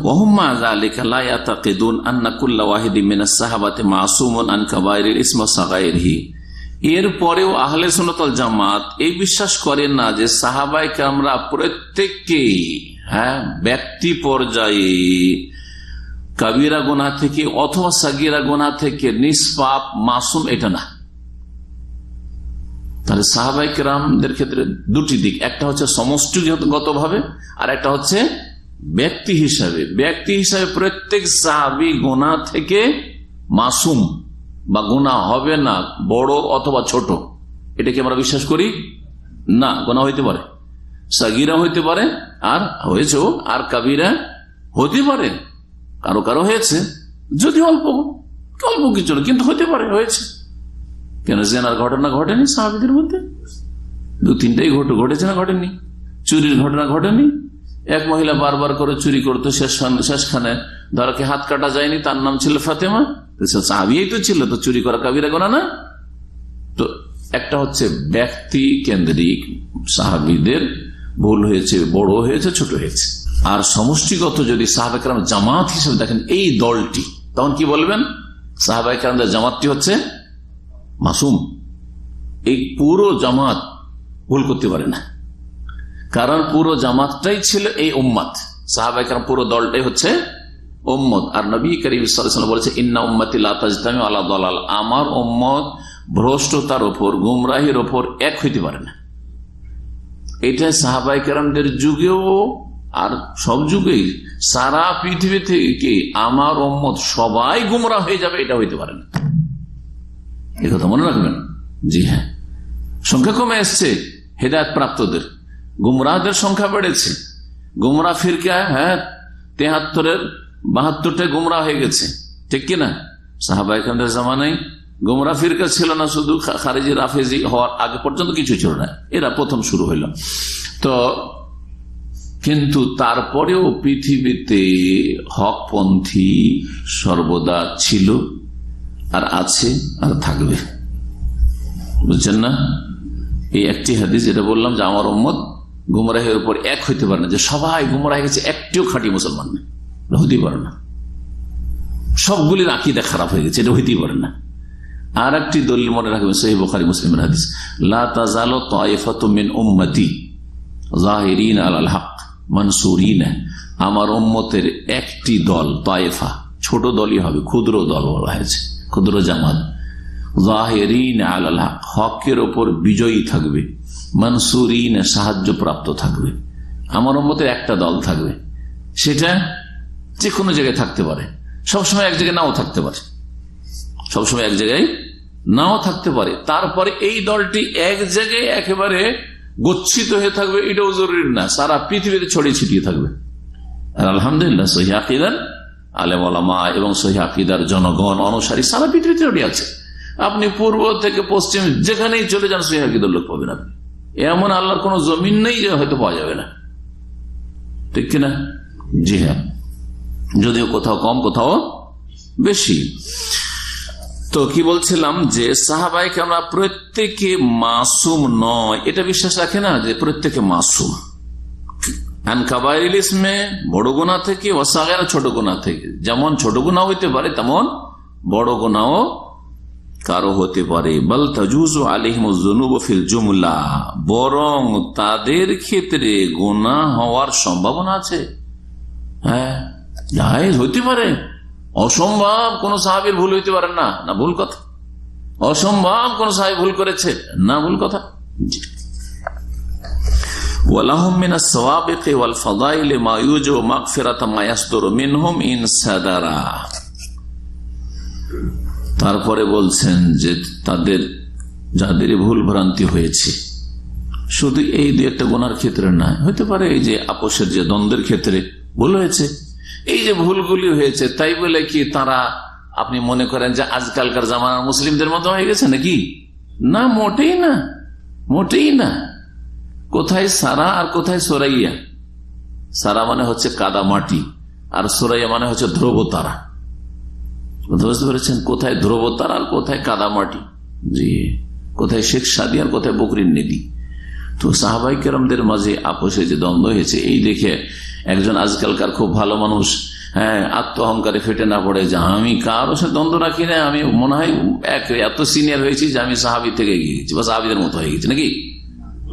এর পরেও আহলে সুনতল জামাত এই বিশ্বাস করেন না যে সাহাবাইকে আমরা প্রত্যেককেই হ্যাঁ ব্যক্তি পর্যায়ে কাবিরা গোনা থেকে অথবা সাগিরা গোনা থেকে নিষ্পাপ, মাসুম এটা না। তাহলে সাহাবাই কেরামদের ক্ষেত্রে দুটি দিক। একটা হচ্ছে সমষ্টিগত ভাবে আর একটা হচ্ছে ব্যক্তি হিসাবে। ব্যক্তি হিসাবে প্রত্যেক সাহাবি গোনা থেকে মাসুম বা গোনা হবে না, বড় অথবা ছোট। এটাকে আমরা বিশ্বাস করি? না, গোনা হইতে পারে। সাগিরা হইতে পারে আর হয়েছেও, আর কাবিরা হতে পারে। কারও কারও হয়েছে। যদি অল্প অল্প কিছু না, কিন্তু হতে পারে, হয়েছে। কেন জেনার ঘটনা ঘটেনি সাহাবিদের মধ্যে? দু তিনটাই ঘটে, ঘটেছে না ঘটেনি? চুরির ঘটনা ঘটেনি? এক মহিলা বারবার করে চুরি করতো শেষখানে ধরাকে হাত কাটা যায়নি, তার নাম ছিল ফাতেমা। সাহাবিয়াই তো ছিল, তো চুরি করা কাবিরা গোনা না। তো একটা হচ্ছে ব্যক্তি কেন্দ্রিক সাহাবিদের, ভুল হয়েছে বড় হয়েছে, ছোট হয়েছে। আর সমষ্টিগত যদি সাহাবাহাম জামাত হিসেবে দেখেন এই দলটি, তখন কি বলবেন? সাহাবাহামদের জামাতটি হচ্ছে মাসুম। এই পুরো জামাত ভুল করতে পারে না। কারণ পুরো জামাতটাই ছিল এই উম্মাদ সাহাবাহাম পুরো দলটাই হচ্ছে ওম্মদ আর নবী করিম বলেছে, ইন্না উম্মতি আল্লাহ দলাল। আমার ওম্মদ ভ্রষ্টতার ওপর, গুমরাহির ওপর এক হইতে পারে না। এটা সাহাবাই যুগেও আর সব যুগেই সারা পৃথিবী থেকে আমার ওম্মদ সবাই গুমরা হয়ে যাবে, এটা হইতে পারে না। এ কথা মনে রাখবেন? জি হ্যাঁ। সংখ্যা কমে এসছে, হেদায়ত প্রাপ্তদের। গুমরাহদের সংখ্যা বেড়েছে। গুমরা ফিরকা হ্যাঁ তেহাত্তরের বাহাত্তরটা গুমরা হয়ে গেছে। ঠিক কিনা? সাহাবাই খানদের জামানাই গুমরা ফিরকা ছিল না, শুধু খারেজি রাফেজি হওয়ার আগে পর্যন্ত কিছু ছিল না। এরা প্রথম শুরু হইল। তো কিন্তু তারপরেও পৃথিবীতে হকপন্থী সর্বদা ছিল আর আছে আর থাকবে। বুঝছেন না? এই একটি হাদিস যেটা বললাম যে আমার উম্মত গুমরাহের উপর এক হইতে পারে না, যে সবাই গুমরাহ গেছে একটিও খাঁটি মুসলমান নেই। হইতেই পারে না। সবগুলির আকিদা খারাপ হয়ে গেছে, এটা হইতেই পারে না। আর একটি দলিল মনে রাখবেন সহি বখারি মুসলিমের হাদিস মিন উম্মতি আল হক। মনসুরিন, আমার উম্মতের একটি দল, তয়েফা, ছোট দলই হবে, ক্ষুদ্র দল বলা হয়েছে, ক্ষুদ্র জামাত। জাহেরিন আল হক, হকের ওপর বিজয়ী থাকবে, মনসুরিন সাহায্য প্রাপ্ত থাকবে। আমার উম্মতের একটা দল থাকবে, সেটা যে কোনো জায়গায় থাকতে পারে, সবসময় এক জায়গায় নাও থাকতে পারে, সবসময় এক জায়গায় নাও থাকতে পারে। তারপরে এই দলটি এক জায়গায় একেবারে গচ্ছিত হয়ে থাকবে, এটাও জরুরি না। সারা পৃথিবীতে ছড়িয়ে ছিটিয়ে থাকবে। আলহামদুলিল্লাহ, সহি আকিদার আলেম এবং সহি আকিদার জনগণ অনুসারী সারা পৃথিবীতে ছড়িয়ে আছে। আপনি পূর্ব থেকে পশ্চিম, যেখানেই চলে যান, সহি আকিদার লোক পাবেন আপনি। এমন আল্লাহর কোন জমিন নেই যে হয়তো পাওয়া যাবে না। ঠিক কিনা জি হ্যাঁ। যদিও কোথাও কম, কোথাও বেশি। তো কি বলছিলাম যে সাহাবাইকে আমরা প্রত্যেকে মাসুম নয়। এটা বিশ্বাস রাখে না যে প্রত্যেকে মাসুম। বড় গোনা থেকে ওসাগেরা ছোট গোনা থেকে। যেমন ছোট গোনা হইতে পারে, তেমন বড় গোনাও কারও হতে পারে। বল তজুজ আলিহিমফিল জুমলা। বরং তাদের ক্ষেত্রে গোনা হওয়ার সম্ভাবনা আছে। হ্যাঁ হইতে পারে। অসম্ভব কোন সাহাবির ভুল হইতে পারে না না ভুল কথা। অসম্ভব কোন সাহেব ভুল করেছে, না ভুল কথা। তারপরে বলছেন যে তাদের যাদের ভুল ভ্রান্তি হয়েছে, শুধু এই দু একটা গোনার ক্ষেত্রে না হইতে পারে এই যে আপোষের যে দ্বন্দ্বের ক্ষেত্রে ভুল হয়েছে এই যে ভুলগুলি হয়েছে, তাই বলে কি তারা, আপনি মনে করেন যে আজকালকার জামানার মুসলিমদের মতো হয়ে গেছে নাকি? না, মোটেই না। মোটেই না। কোথায় সারা আর কোথায় সোরাইয়া? সারা মানে হচ্ছে কাদা মাটি, আর সোরাইয়া মানে হচ্ছে ধ্রুব তারা বুঝতে পেরেছেন? কোথায় ধ্রুব তারা আর কোথায় কাদা মাটি? জি। কোথায় শেখ সাদি আর কোথায় বকরির নিদি। তো সাহাবাই মাঝে আপোষে যে দ্বন্দ্ব হয়েছে, এই দেখে একজন আজকালকার খুব ভালো মানুষ হ্যাঁ আত্ম অহংকারে ফেটে না পড়ে, যে আমি কারও সাথে দ্বন্দ্ব রাখি না, আমি মনে হয় এক এত সিনিয়র হয়েছি যে আমি সাহাবি থেকে গিয়েছি, বা সাহাবিদের মতো হয়ে গেছি, নাকি?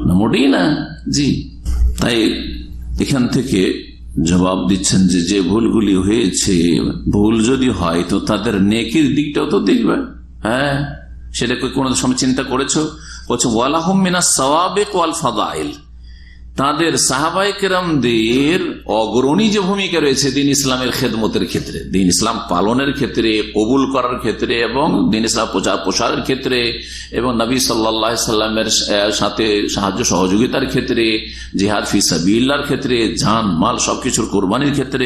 না, মোটেই না, জি। তাই এখান থেকে জবাব দিচ্ছেন যে যে ভুলগুলি হয়েছে, ভুল যদি হয় তো তাদের নেকির দিকটাও তো দেখবে হ্যাঁ। সেটা কোনো সময় চিন্তা করেছ? বলছে ওয়ালাহমিনা সওয়াবেক ওয়াল ফাদাইল। তাদের সাহাবাই কেরামদের অগ্রণী যে ভূমিকা রয়েছে দিন ইসলামের খেদমতের ক্ষেত্রে, দিন ইসলাম পালনের ক্ষেত্রে, কবুল করার ক্ষেত্রে এবং দিন ইসলাম প্রচার প্রসারের ক্ষেত্রে এবং নবী সাল্লা সাল্লামের সাথে সাহায্য সহযোগিতার ক্ষেত্রে, জিহাদ ফিসাবিল্লার ক্ষেত্রে, জান, মাল সবকিছুর কোরবানির ক্ষেত্রে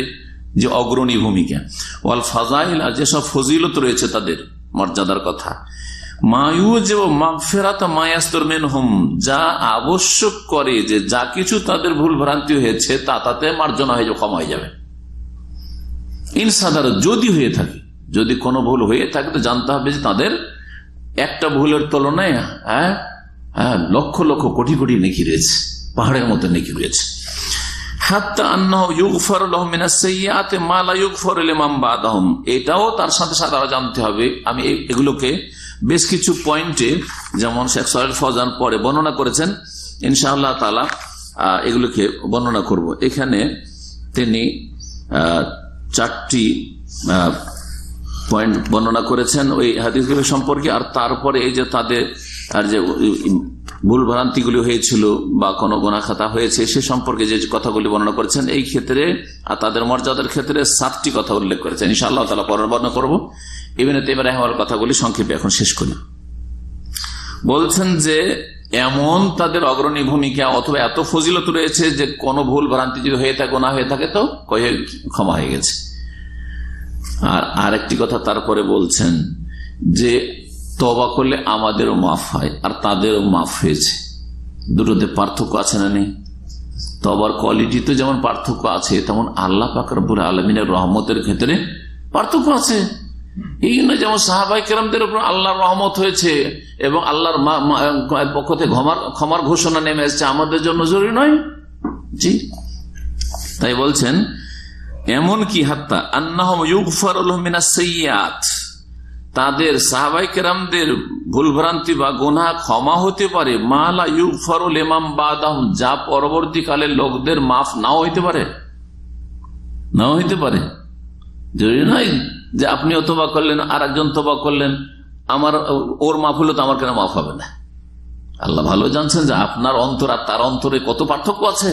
যে অগ্রণী ভূমিকা। ওয়াল ফাজাইল আর যেসব ফজিলত রয়েছে তাদের মর্যাদার কথা। যা আবশ্যক করে যে যা কিছু তাদের ভুল ভ্রান্তি হয়েছে, তা তাতে মার্জনা হয়ে ক্ষমা হয়ে যাবে। ইনসাদার যদি হয়ে থাকে, যদি কোনো ভুল হয়ে থাকে, তো জানতে হবে যে তাদের একটা ভুলের তুলনায় হ্যাঁ হ্যাঁ লক্ষ লক্ষ কোটি কোটি নেকি রয়েছে, পাহাড়ের মতো নেকি রয়েছে। এটাও তার সাথে সাথে জানতে হবে, আমি এগুলোকে বেশ কিছু পয়েন্টে যেমন শেখ সোহেল ফজান পরে বর্ণনা করেছেন, ইনশাআল্লাহ তালা এগুলোকে বর্ণনা করব। এখানে তিনি চারটি পয়েন্ট বর্ণনা করেছেন ওই হাদিসগুলো সম্পর্কে, আর তারপরে এই যে তাদের, আর যে ভুল ভ্রান্তিগুলি হয়েছিল বা কোনো গোনা খাতা হয়েছে, সে সম্পর্কে যে কথাগুলি বর্ণনা করেছেন, এই ক্ষেত্রে আর তাদের মর্যাদার ক্ষেত্রে সাতটি কথা উল্লেখ করেছেন। ইনশাআল্লাহ তালা পরের বর্ণনা করব। ইবেন তেমন রহমার কথাগুলি সংক্ষেপে এখন শেষ করি। বলছেন যে, এমন তাদের অগ্রণী ভূমিকা অথবা এত ফজিলত রয়েছে যে, কোনো ভুল ভ্রান্তি যদি হয়ে থাকে না হয়ে থাকে, তো কয়ে ক্ষমা হয়ে গেছে। আর আরেকটি কথা তারপরে বলছেন যে তবা করলে আমাদেরও মাফ হয়, আর তাদেরও মাফ হয়েছে। দুটোতে পার্থক্য আছে না নেই? তবার কোয়ালিটিতে যেমন পার্থক্য আছে, তেমন আল্লাহ পাকার পাকরবুল আলমিনের রহমতের ক্ষেত্রে পার্থক্য আছে। এই জন্য যেমন সাহাবাই কেরামদের উপর আল্লাহর রহমত হয়েছে এবং আল্লাহর পক্ষ থেকে ক্ষমার ঘোষণা নেমে এসছে, আমাদের জন্য জরুরি নয়। জি। তাই বলছেন, এমন কি হাত্তা? আন্না সৈয়াত তাদের সাহাবাই কেরামদের ভুলভ্রান্তি বা গোনা ক্ষমা হতে পারে, মালা ইউক ফরুল এমাম বাদাম যা পরবর্তীকালে লোকদের মাফ নাও হইতে পারে। নাও হইতে পারে। জরুরি নয়। যে আপনি অথবা করলেন আর একজন তোবা করলেন, আমার, ওর মাফ হলো তো আমার কেন মাফ হবে না? আল্লাহ ভালো জানছেন যে আপনার অন্তর আর তার অন্তরে কত পার্থক্য আছে।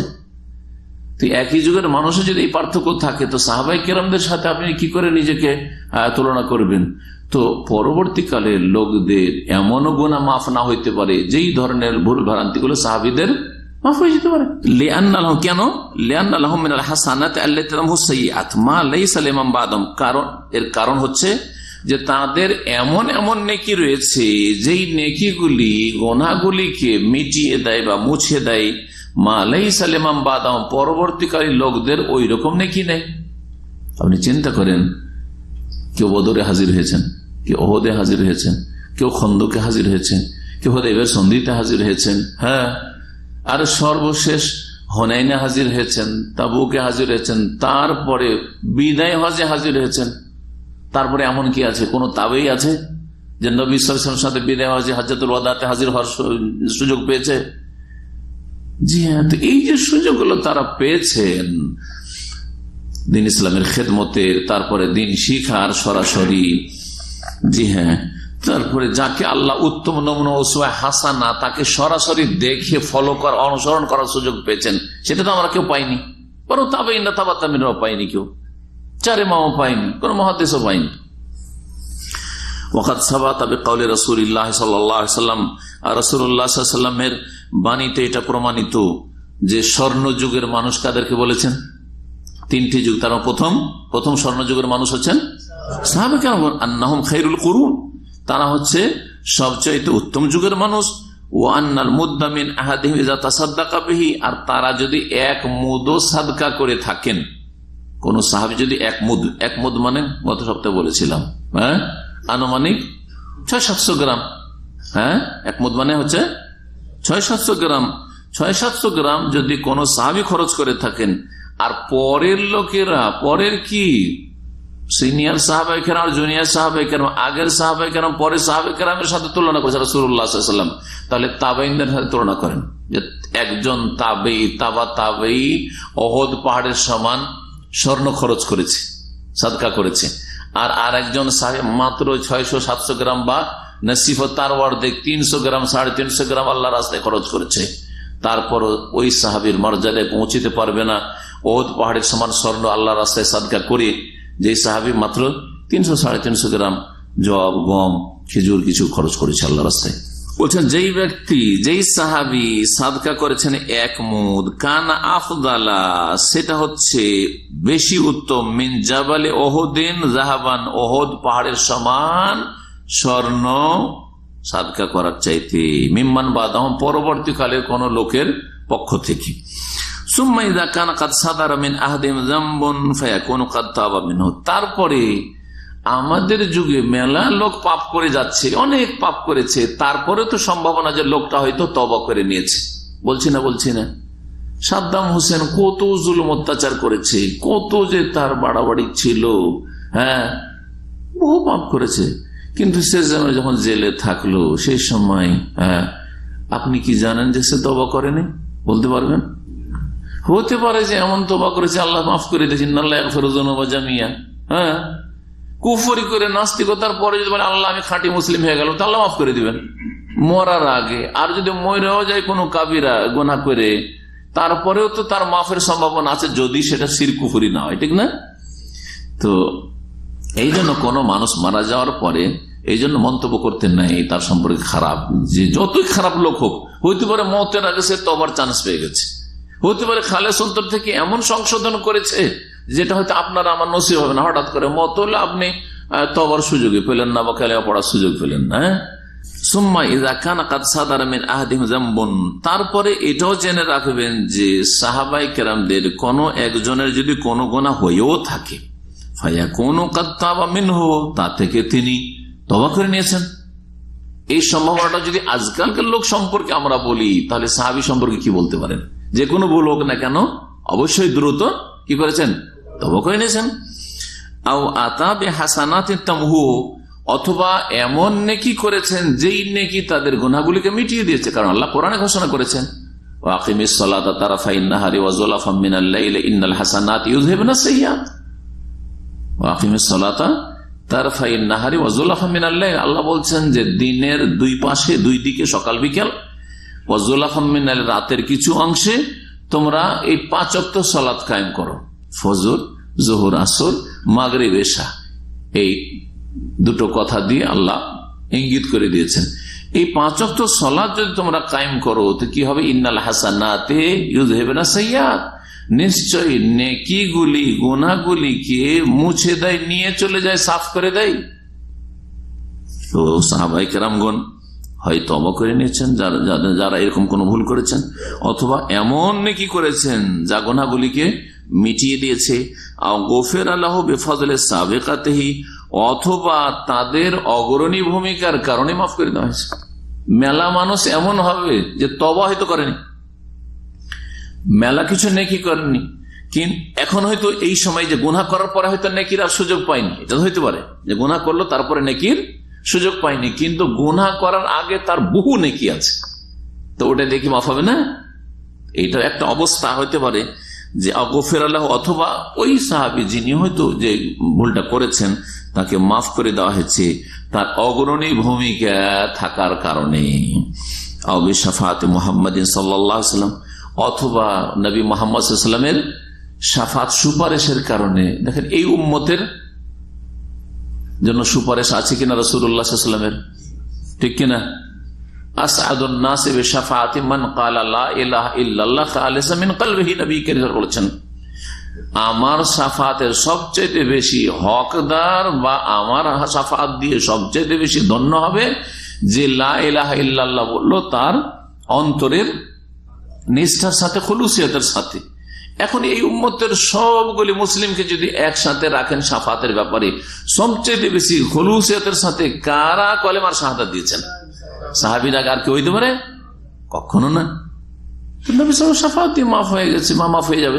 তো একই যুগের মানুষের যদি এই পার্থক্য থাকে, তো সাহাবাই কেরামদের সাথে আপনি কি করে নিজেকে তুলনা করবেন? তো পরবর্তীকালে লোকদের এমনও গোনা মাফ না হইতে পারে, যেই ধরনের ভুল ভ্রান্তি গুলো সাহাবিদের হয়ে যেতে পারে কেন? কারণ, এর কারণ হচ্ছে যে তাদের এমন এমন নেকি রয়েছে, যেই নেকিগুলি গোনাগুলিকে মিটিয়ে দেয় বা মুছে দেয়। মা লাই সালেমাম বাদাম পরবর্তীকালী লোকদের ওই রকম নেকি নেই। আপনি চিন্তা করেন, কেউ বদরে হাজির হয়েছেন, কেউ ওহদে হাজির হয়েছেন, কেউ খন্দকে হাজির হয়েছেন, কেউ এবার সন্ধিতে হাজির হয়েছেন হ্যাঁ? আর সর্বশেষ হনাইনে হাজির হয়েছেন, তাবুকে হাজির হয়েছেন, তারপরে বিদায় হজে হাজির হয়েছেন। তারপরে এমন কি আছে? কোন তাবেই আছে? যে নবী সাথে বিদায় হজে হাজাতুল ওয়াদাতে হাজির হওয়ার সুযোগ পেয়েছে? জি হ্যাঁ তো এই যে সুযোগগুলো তারা পেয়েছেন, দিন ইসলামের খেদমতের, তারপরে দিন শিখার সরাসরি, জি হ্যাঁ। তারপরে যাকে আল্লাহ উত্তম নমুনা ওসুয়া হাসানা তাকে সরাসরি দেখে ফলো করা অনুসরণ করার সুযোগ পেয়েছেন। সেটা তো আমরা কেউ পাইনি। বরং তাবা তামিনরাও পাইনি কেউ। চারে মাও পাইনি কোন মহাদেশও পাইনি ওখাত সাবা তবে বাণীতে এটা প্রমাণিত যে স্বর্ণ যুগের মানুষ কাদেরকে বলেছেন? তিনটি যুগ। তারা প্রথম প্রথম স্বর্ণযুগের মানুষ হচ্ছেন সাহাবে কেন খাইরুল করুন। তারা হচ্ছে সবচাইতে উত্তম যুগের মানুষ। ও আন্নাল মুদামিন আহাদিহি আর তারা যদি এক মুদ সাদকা করে থাকেন, কোন সাহাবি যদি এক মুদ এক মুদ মানে গত সপ্তাহে বলেছিলাম হ্যাঁ? আনুমানিক ছয় সাতশো গ্রাম হ্যাঁ? এক মুদ মানে হচ্ছে ছয় সাতশো গ্রাম। ছয় সাতশো গ্রাম যদি কোন সাহাবি খরচ করে থাকেন, আর পরের লোকেরা, পরের কি? সিনিয়র সাহাবাই কেরাম, জুনিয়র সাহাবাই কেরাম, আগের সাহাবাই কেরাম, পরের সাহাবাই কেরামের সাথে তুলনা করেছে রসুল্লাহাম তাহলে তাবাইনদের সাথে তুলনা করেন যে একজন তাবেই তাবা তাবেই অহদ পাহাড়ের সমান স্বর্ণ খরচ করেছে, সাদকা করেছে। আর আর একজন মাত্র ছয়শো, সাতশো গ্রাম বা নসিফ তার অর্ধেক তিনশো গ্রাম, সাড়ে তিনশো গ্রাম আল্লাহ রাস্তায় খরচ করেছে। তারপর ওই সাহাবির মর্যাদায় পৌঁছিতে পারবে না। ওদ পাহাড়ের সমান স্বর্ণ আল্লাহ রাস্তায় সাদকা করে যে সাহাবি মাত্র তিনশো সাড়ে তিনশো গ্রাম জব, গম, খেজুর কিছু খরচ করেছে আল্লাহ রাস্তায়। বলছেন, যেই ব্যক্তি, যেই সাহাবি সাদকা করেছেন এক মুদ, কান আফদালা, সেটা হচ্ছে বেশি উত্তম, মিন জাবালে ওহদিন, জাহাবান ওহদ, পাহাড়ের সমান স্বর্ণ সাদকা করার চাইতে, মিম্মান বাদাম পরবর্তীকালের কোন লোকের পক্ষ থেকে। তারপরে আমাদের যুগে মেলা লোক পাপ করে যাচ্ছে, অনেক পাপ করেছে। তারপরে তো সম্ভাবনা যে লোকটা হয়তো তবা করে নিয়েছে। বলছি না বলছি না। সাদ্দাম হোসেন কত জুলুম অত্যাচার করেছে, কত যে তার বাড়াবাড়ি ছিল হ্যাঁ বহু পাপ করেছে। কিন্তু সে যখন জেলে থাকল, সেই সময় হ্যাঁ আপনি কি জানেন যে সে তবা করেনি? বলতে পারবেন? হতে পারে যে এমন তোবা করেছে, আল্লাহ মাফ করে দিয়েছেন আল্লাহ ফেরোজন জামিয়া। হ্যাঁ? কুফরি করে নাস্তিকতার পরে যদি আল্লাহ আমি খাঁটি মুসলিম হয়ে গেল আল্লাহ মাফ করে দিবেন। মরার আগে। আর যদি মরেও যায় কোনো কাবিরা গোনা করে, তারপরেও তো তার মাফের সম্ভাবনা আছে, যদি সেটা সির কুফুরি না হয়, ঠিক না? তো এই জন্য কোনো মানুষ মারা যাওয়ার পরে এই জন্য মন্তব্য করতে নাই, তার সম্পর্কে খারাপ। যে যতই খারাপ লোক হোক, হইতে পারে মতের আগে সে তবার চান্স পেয়ে গেছে। হতে পারে খালে সন্তর থেকে এমন সংশোধন করেছে যেটা হয়তো আপনার আমার নসিব হবে না। হঠাৎ করে মত হলে আপনি তবার সুযোগে পেলেন না বা খেলে পড়ার সুযোগ পেলেন না হ্যাঁ? তারপরে এটাও জেনে রাখবেন যে সাহাবাই কেরামদের কোন একজনের যদি কোনো গোনা হয়েও থাকে তা থেকে তিনি তবা করে নিয়েছেন। এই সম্ভাবনাটা যদি আজকালকার লোক সম্পর্কে আমরা বলি, তাহলে সাহাবি সম্পর্কে কি বলতে পারেন? যে কোনো ভুল হোক না কেন, অবশ্যই দ্রুত কি করেছেন? তবা করে নিয়েছেন। তামহু, অথবা এমন নেকি করেছেন যেই নেকি তাদের গুনাগুলিকে মিটিয়ে দিয়েছে, কারণ আল্লাহ কোরআনে ঘোষণা করেছেন আল্লাহ বলছেন যে দিনের দুই পাশে দুই দিকে সকাল বিকেল রাতের কিছু অংশে তোমরা এই পাঁচ সলাৎ কায়েম করো। ফজর, জোহর, আসর মাগরে বেশা এই দুটো কথা দিয়ে আল্লাহ ইঙ্গিত করে দিয়েছেন। এই পাঁচ সলাদ যদি তোমরা কায়েম করো, তো কি হবে? ইন্নাল হাসানাতে ইউজ হবে না সৈয়াদ নিশ্চয় নেকি গুলি গুনাগুলিকে মুছে দেয়, নিয়ে চলে যায়, সাফ করে দেয়। তো সাহাবাই কেরামগণ হয়তো অব করে নিয়েছেন, যারা এরকম কোন ভুল করেছেন, অথবা এমন নাকি করেছেন যা গোনাগুলিকে মিটিয়ে দিয়েছে। গোফের আল্লাহ বেফাজলে সাবেকাতেহি, অথবা তাদের অগ্রণী ভূমিকার কারণে মাফ করে দেওয়া হয়েছে। মেলা মানুষ এমন হবে যে তবা হয়তো করেনি। মেলা কিছু নেকি করেনি কিন্তু এখন হয়তো এই সময় যে গুনা করার পরে হয়তো নেকির আর সুযোগ পায়নি। এটা হইতে পারে। যে গুনা করল, তারপরে নেকির সুযোগ পায়নি কিন্তু গুনা করার আগে তার বহু নেকি আছে। তো ওটা দেখি মাফ হবে না? এইটা একটা অবস্থা হতে পারে যে অগফের আল্লাহ অথবা ওই সাহাবি যিনি হয়তো যে ভুলটা করেছেন, তাকে মাফ করে দেওয়া হয়েছে তার অগ্রণী ভূমিকা থাকার কারণে। সাফাত মোহাম্মদ সাল্লাম অথবা নবী মোহাম্মদ সাফাত সুপারিশের কারণে। দেখেন, এই উম্মতের জন্য সুপারিশ আছে কিনা রসুল্লাহামের ঠিক কিনা? আমার সাফাতের সবচেয়ে বেশি হকদার বা আমার সাফাত দিয়ে সবচেয়ে বেশি ধন্য হবে যে লাহ বলল, তার অন্তরের নিষ্ঠার সাথে, খুলুসিয়তের সাথে। এখন এই উম্মতের সবগুলি মুসলিমকে যদি একসাথে রাখেন সাফাতের ব্যাপারে সবচেয়ে বেশি হলুসিয়তের সাথে কারা কলেমার সাহায্য দিয়েছেন? সাহাবিরা আর কেউ হইতে পারে? কখনো না। মাফ হয়ে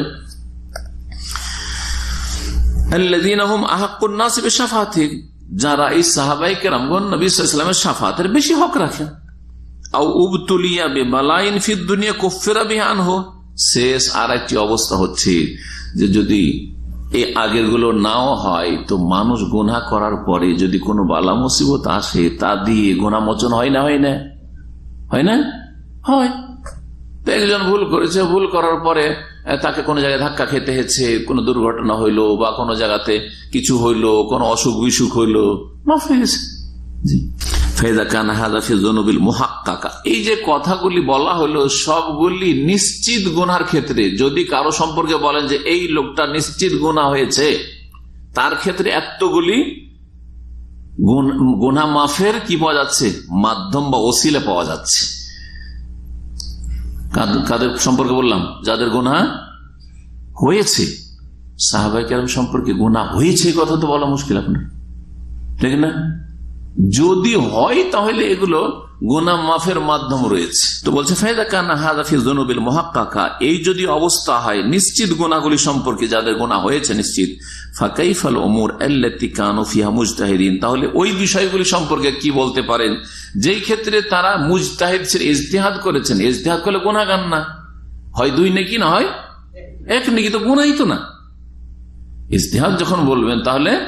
যারা এই সাহাবাই কেরামগন নবী ইসলামের সাফাতের বেশি হক রাখেন। উবতুলিয়া বে বালাইন ফির দুনিয়া কুফেরা বিহান হোক শেষ আর একটি অবস্থা হচ্ছে যে যদি এই আগেরগুলো নাও হয়, তো মানুষ গোনা করার পরে যদি কোনো বালা মুসিবত আসে, তা দিয়ে গোনা মোচন হয় না হয় না? হয় না? হয়। একজন ভুল করেছে, ভুল করার পরে তাকে কোনো জায়গায় ধাক্কা খেতে হয়েছে, কোনো দুর্ঘটনা হইল বা কোনো জায়গাতে কিছু হইল, কোনো অসুখ বিসুখ হইল, মাফ হয়ে গেছে। জি এই যে কথাগুলি বলা হলো, সবগুলি নিশ্চিত ক্ষেত্রে। যদি কারও সম্পর্কে বলেন যে এই লোকটা নিশ্চিত হয়েছে, তার ক্ষেত্রে এতগুলি গুনা মাফের কি পাওয়া যাচ্ছে? মাধ্যম বা ওসিলে পাওয়া যাচ্ছে। কাদের সম্পর্কে বললাম? যাদের গুণা হয়েছে। সাহাবাই সম্পর্কে গুণা হয়েছে কথা তো বলা মুশকিল আপনার। ঠিক না? যদি হয়, তাহলে এগুলো গোনা মাফের মাধ্যম রয়েছে। তো বলছে ফায়দা কানা হাজাফিজ জনবিল মহাক্কাকা এই যদি অবস্থা হয়, নিশ্চিত গোনাগুলি সম্পর্কে যাদের গোনা হয়েছে নিশ্চিত। ফাকাইফাল ওমর আল্লাতি কানুফিহা মুজতাহিদিন তাহলে ওই বিষয়গুলি সম্পর্কে কি বলতে পারেন? যেই ক্ষেত্রে তারা মুজতাহিদ ইজতেহাদ করেছেন। ইজতেহাদ করলে গোনাগান না। হয় দুই নাকি না হয়? এক নাকি তো গুনাই তো না। ইজতেহাদ যখন বলবেন, তাহলে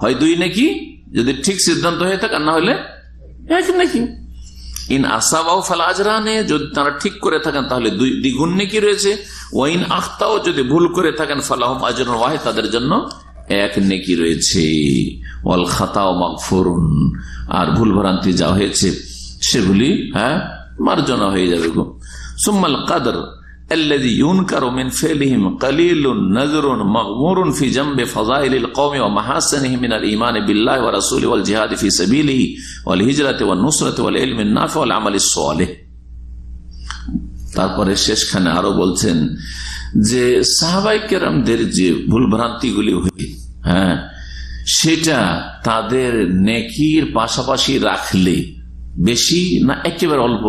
হয় দুই নাকি যদি ঠিক সিদ্ধান্ত হয়ে থাকে না হলে নাকি। ইন আসাবাও ফালা আজরানে, যদি তারা ঠিক করে থাকেন, তাহলে দুই দ্বিগুণ নাকি রয়েছে। ওয়াইন আখতাও, যদি ভুল করে থাকেন, ফালাহম আজরন ওয়াহে তাদের জন্য এক নেকি রয়েছে। ওয়াল খাতা ও মাগফুরুন, আর ভুল ভ্রান্তি যা হয়েছে, সেগুলি হ্যাঁ মার্জনা হয়ে যাবে গো। সুম্মাল কাদর الذي ينكر من فعلهم قليل نذر مغمور في جنب فضائل القوم ومحاسنهم من الإيمان بالله ورسوله والجهاد في سبيله والهجرة والنصرة والعلم النافع والعمل الصالح তারপরে শেষখানে আরো বলছেন যে সাহাবাই কেরামদের যে ভুল ভ্রান্তিগুলি হয়ে হ্যাঁ সেটা তাদের নেকির পাশাপাশি রাখলে বেশি না একেবারে অল্প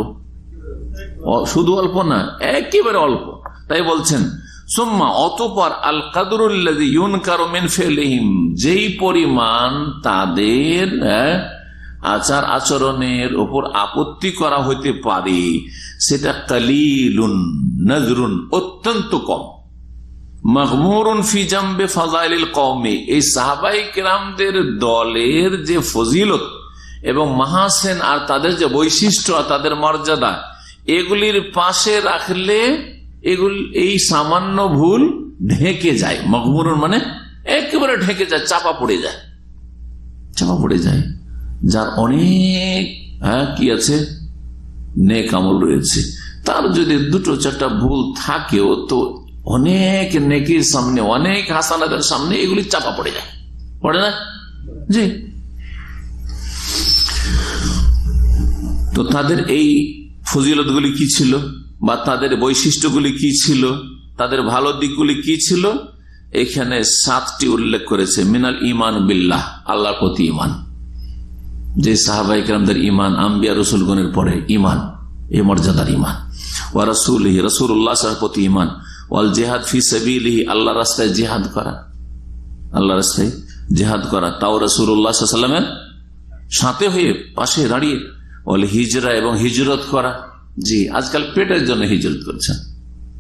শুধু অল্প না, একেবারে অল্প। তাই বলছেন, সোম্মা অতপর আল কাদরুল্লাদিন ফেলহিম। যেই পরিমাণ তাদের আচার আচরণের ওপর আপত্তি করা হইতে পারে, সেটা কালিলুন, নজরুন, অত্যন্ত কম। এই দলের যে ফজিলত এবং মাহাসেন আর তাদের যে বৈশিষ্ট্য তাদের মর্যাদা এগুলির পাশে রাখলে এগুলি, এই সামান্য ভুল ঢেকে যায়। মকবুরুন মানে একেবারে ঢেকে যায়, চাপা পড়ে যায়। চাপা পড়ে যায়। যার অনেক হ্যাঁ কি আছে? নেক আমল রয়েছে। তার যদি দুটো চারটা ভুল থাকেও, তো অনেক নেকির সামনে, অনেক হাসানাদের সামনে এগুলি চাপা পড়ে যায়। পড়ে না? জি। তো তাদের এই ফজিলতগুলি কি ছিল? বা তাদের বৈশিষ্ট্যগুলি কি ছিল? তাদের ভালো দিকগুলি কি ছিল? এখানে সাতটি উল্লেখ করেছে, মিনাল ইমান বিল্লাহ, আল্লাহর প্রতি ইমান যে সাহাবাহিকরামদের ইমান আম্বিয়া রসুলগণের পরে ইমান এ মর্যাদার ইমান ও রসুল রসুল্লাহ প্রতি ইমান ওয়াল জেহাদ ফি সাবিলিহি আল্লাহ রাস্তায় জেহাদ করা। আল্লাহ রাস্তায় জেহাদ করা। তাও রসুল্লাহ সাল্লামের সাথে হয়ে, পাশে দাঁড়িয়ে বলে হিজরা এবং হিজরত করা। জি, আজকাল পেটের জন্য হিজরত করছেন।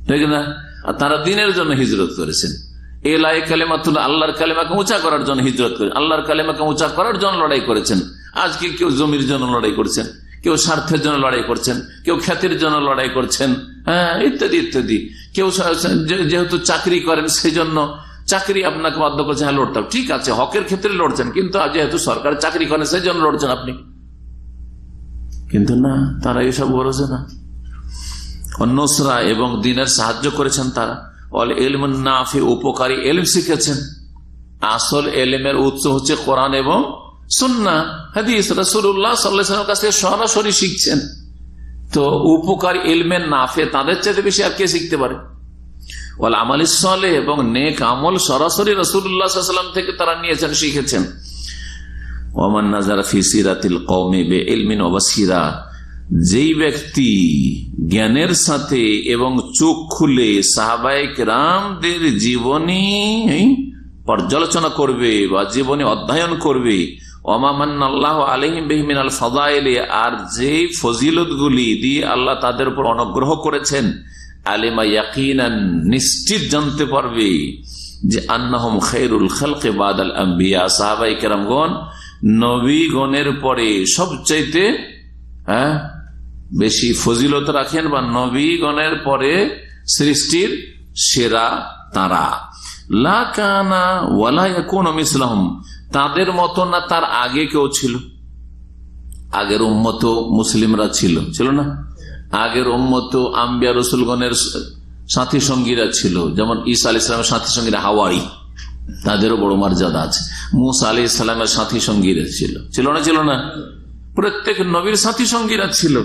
ঠিক না? আর তারা দিনের জন্য হিজরত করেছেন। এলাই কালেমাতুল্লাহ আল্লাহর কালেমাকে উঁচা করার জন্য হিজরত করে আল্লাহর কালেমাকে উঁচা করার জন্য লড়াই করেছেন। আজকে কেউ জমির জন্য লড়াই করছেন, কেউ স্বার্থের জন্য লড়াই করছেন, কেউ খ্যাতির জন্য লড়াই করছেন হ্যাঁ ইত্যাদি ইত্যাদি। কেউ যেহেতু চাকরি করেন সেই জন্য চাকরি আপনাকে বাধ্য করছে হ্যাঁ লড়তাম ঠিক আছে, হকের ক্ষেত্রে লড়ছেন, কিন্তু যেহেতু সরকার চাকরি করেন সেই জন্য লড়ছেন আপনি। কিন্তু না, তারা এসব বলেছে না। অন্যসরা এবং দিনের সাহায্য করেছেন তারা। অল এলম নাফে, উপকারী এলম শিখেছেন। আসল এলেমের উৎস হচ্ছে কোরআন এবং সুন্না হাদিস রসুল্লাহ সাল্লাহ কাছ থেকে সরাসরি শিখছেন। তো উপকারী এলমের নাফে তাদের চাইতে বেশি আর কে শিখতে পারে? ওয়াল আমাল সলে এবং নেক আমল সরাসরি রসুল্লাহাম থেকে তারা নিয়েছেন, শিখেছেন। ওমান নাজারা ফিসিরাতিল কৌমে বে এলমিন অবাসিরা যেই ব্যক্তি জ্ঞানের সাথে এবং চোখ খুলে সাহাবাহিক রামদের জীবনী পর্যালোচনা করবে বা জীবনী অধ্যয়ন করবে ওমামান্নাল্লাহ আলহিম বেহমিন আল ফদাইলে আর যে ফজিলত গুলি দিয়ে আল্লাহ তাদের উপর অনুগ্রহ করেছেন, আলিমা ইয়াকিনান নিশ্চিত জানতে পারবে যে আন্নাহম খেরুল খালকে বাদ আল আম্বিয়া। সাহাবাই কেরামগণ নবীগণের পরে সবচাইতে হ্যাঁ বেশি ফজিলত রাখেন বা নবীগণের পরে সৃষ্টির সেরা তারা। লাকানা ওয়ালা কোন ইসলাম তাদের মতো না তার আগে কেউ ছিল? আগের উম্মত মুসলিমরা ছিল। ছিল না? আগের উম্মত আম্বিয়া রসুলগণের সাথী সঙ্গীরা ছিল। যেমন ঈসা আলি ইসলামের সাথী সঙ্গীরা হাওয়ারি। তাদেরও বড় মর্যাদা আছে। মুসা আলি ইসলামের সাথী সঙ্গীরা ছিল। ছিল না ছিল না? প্রত্যেক নবীর সাথী সঙ্গীরা ছিল।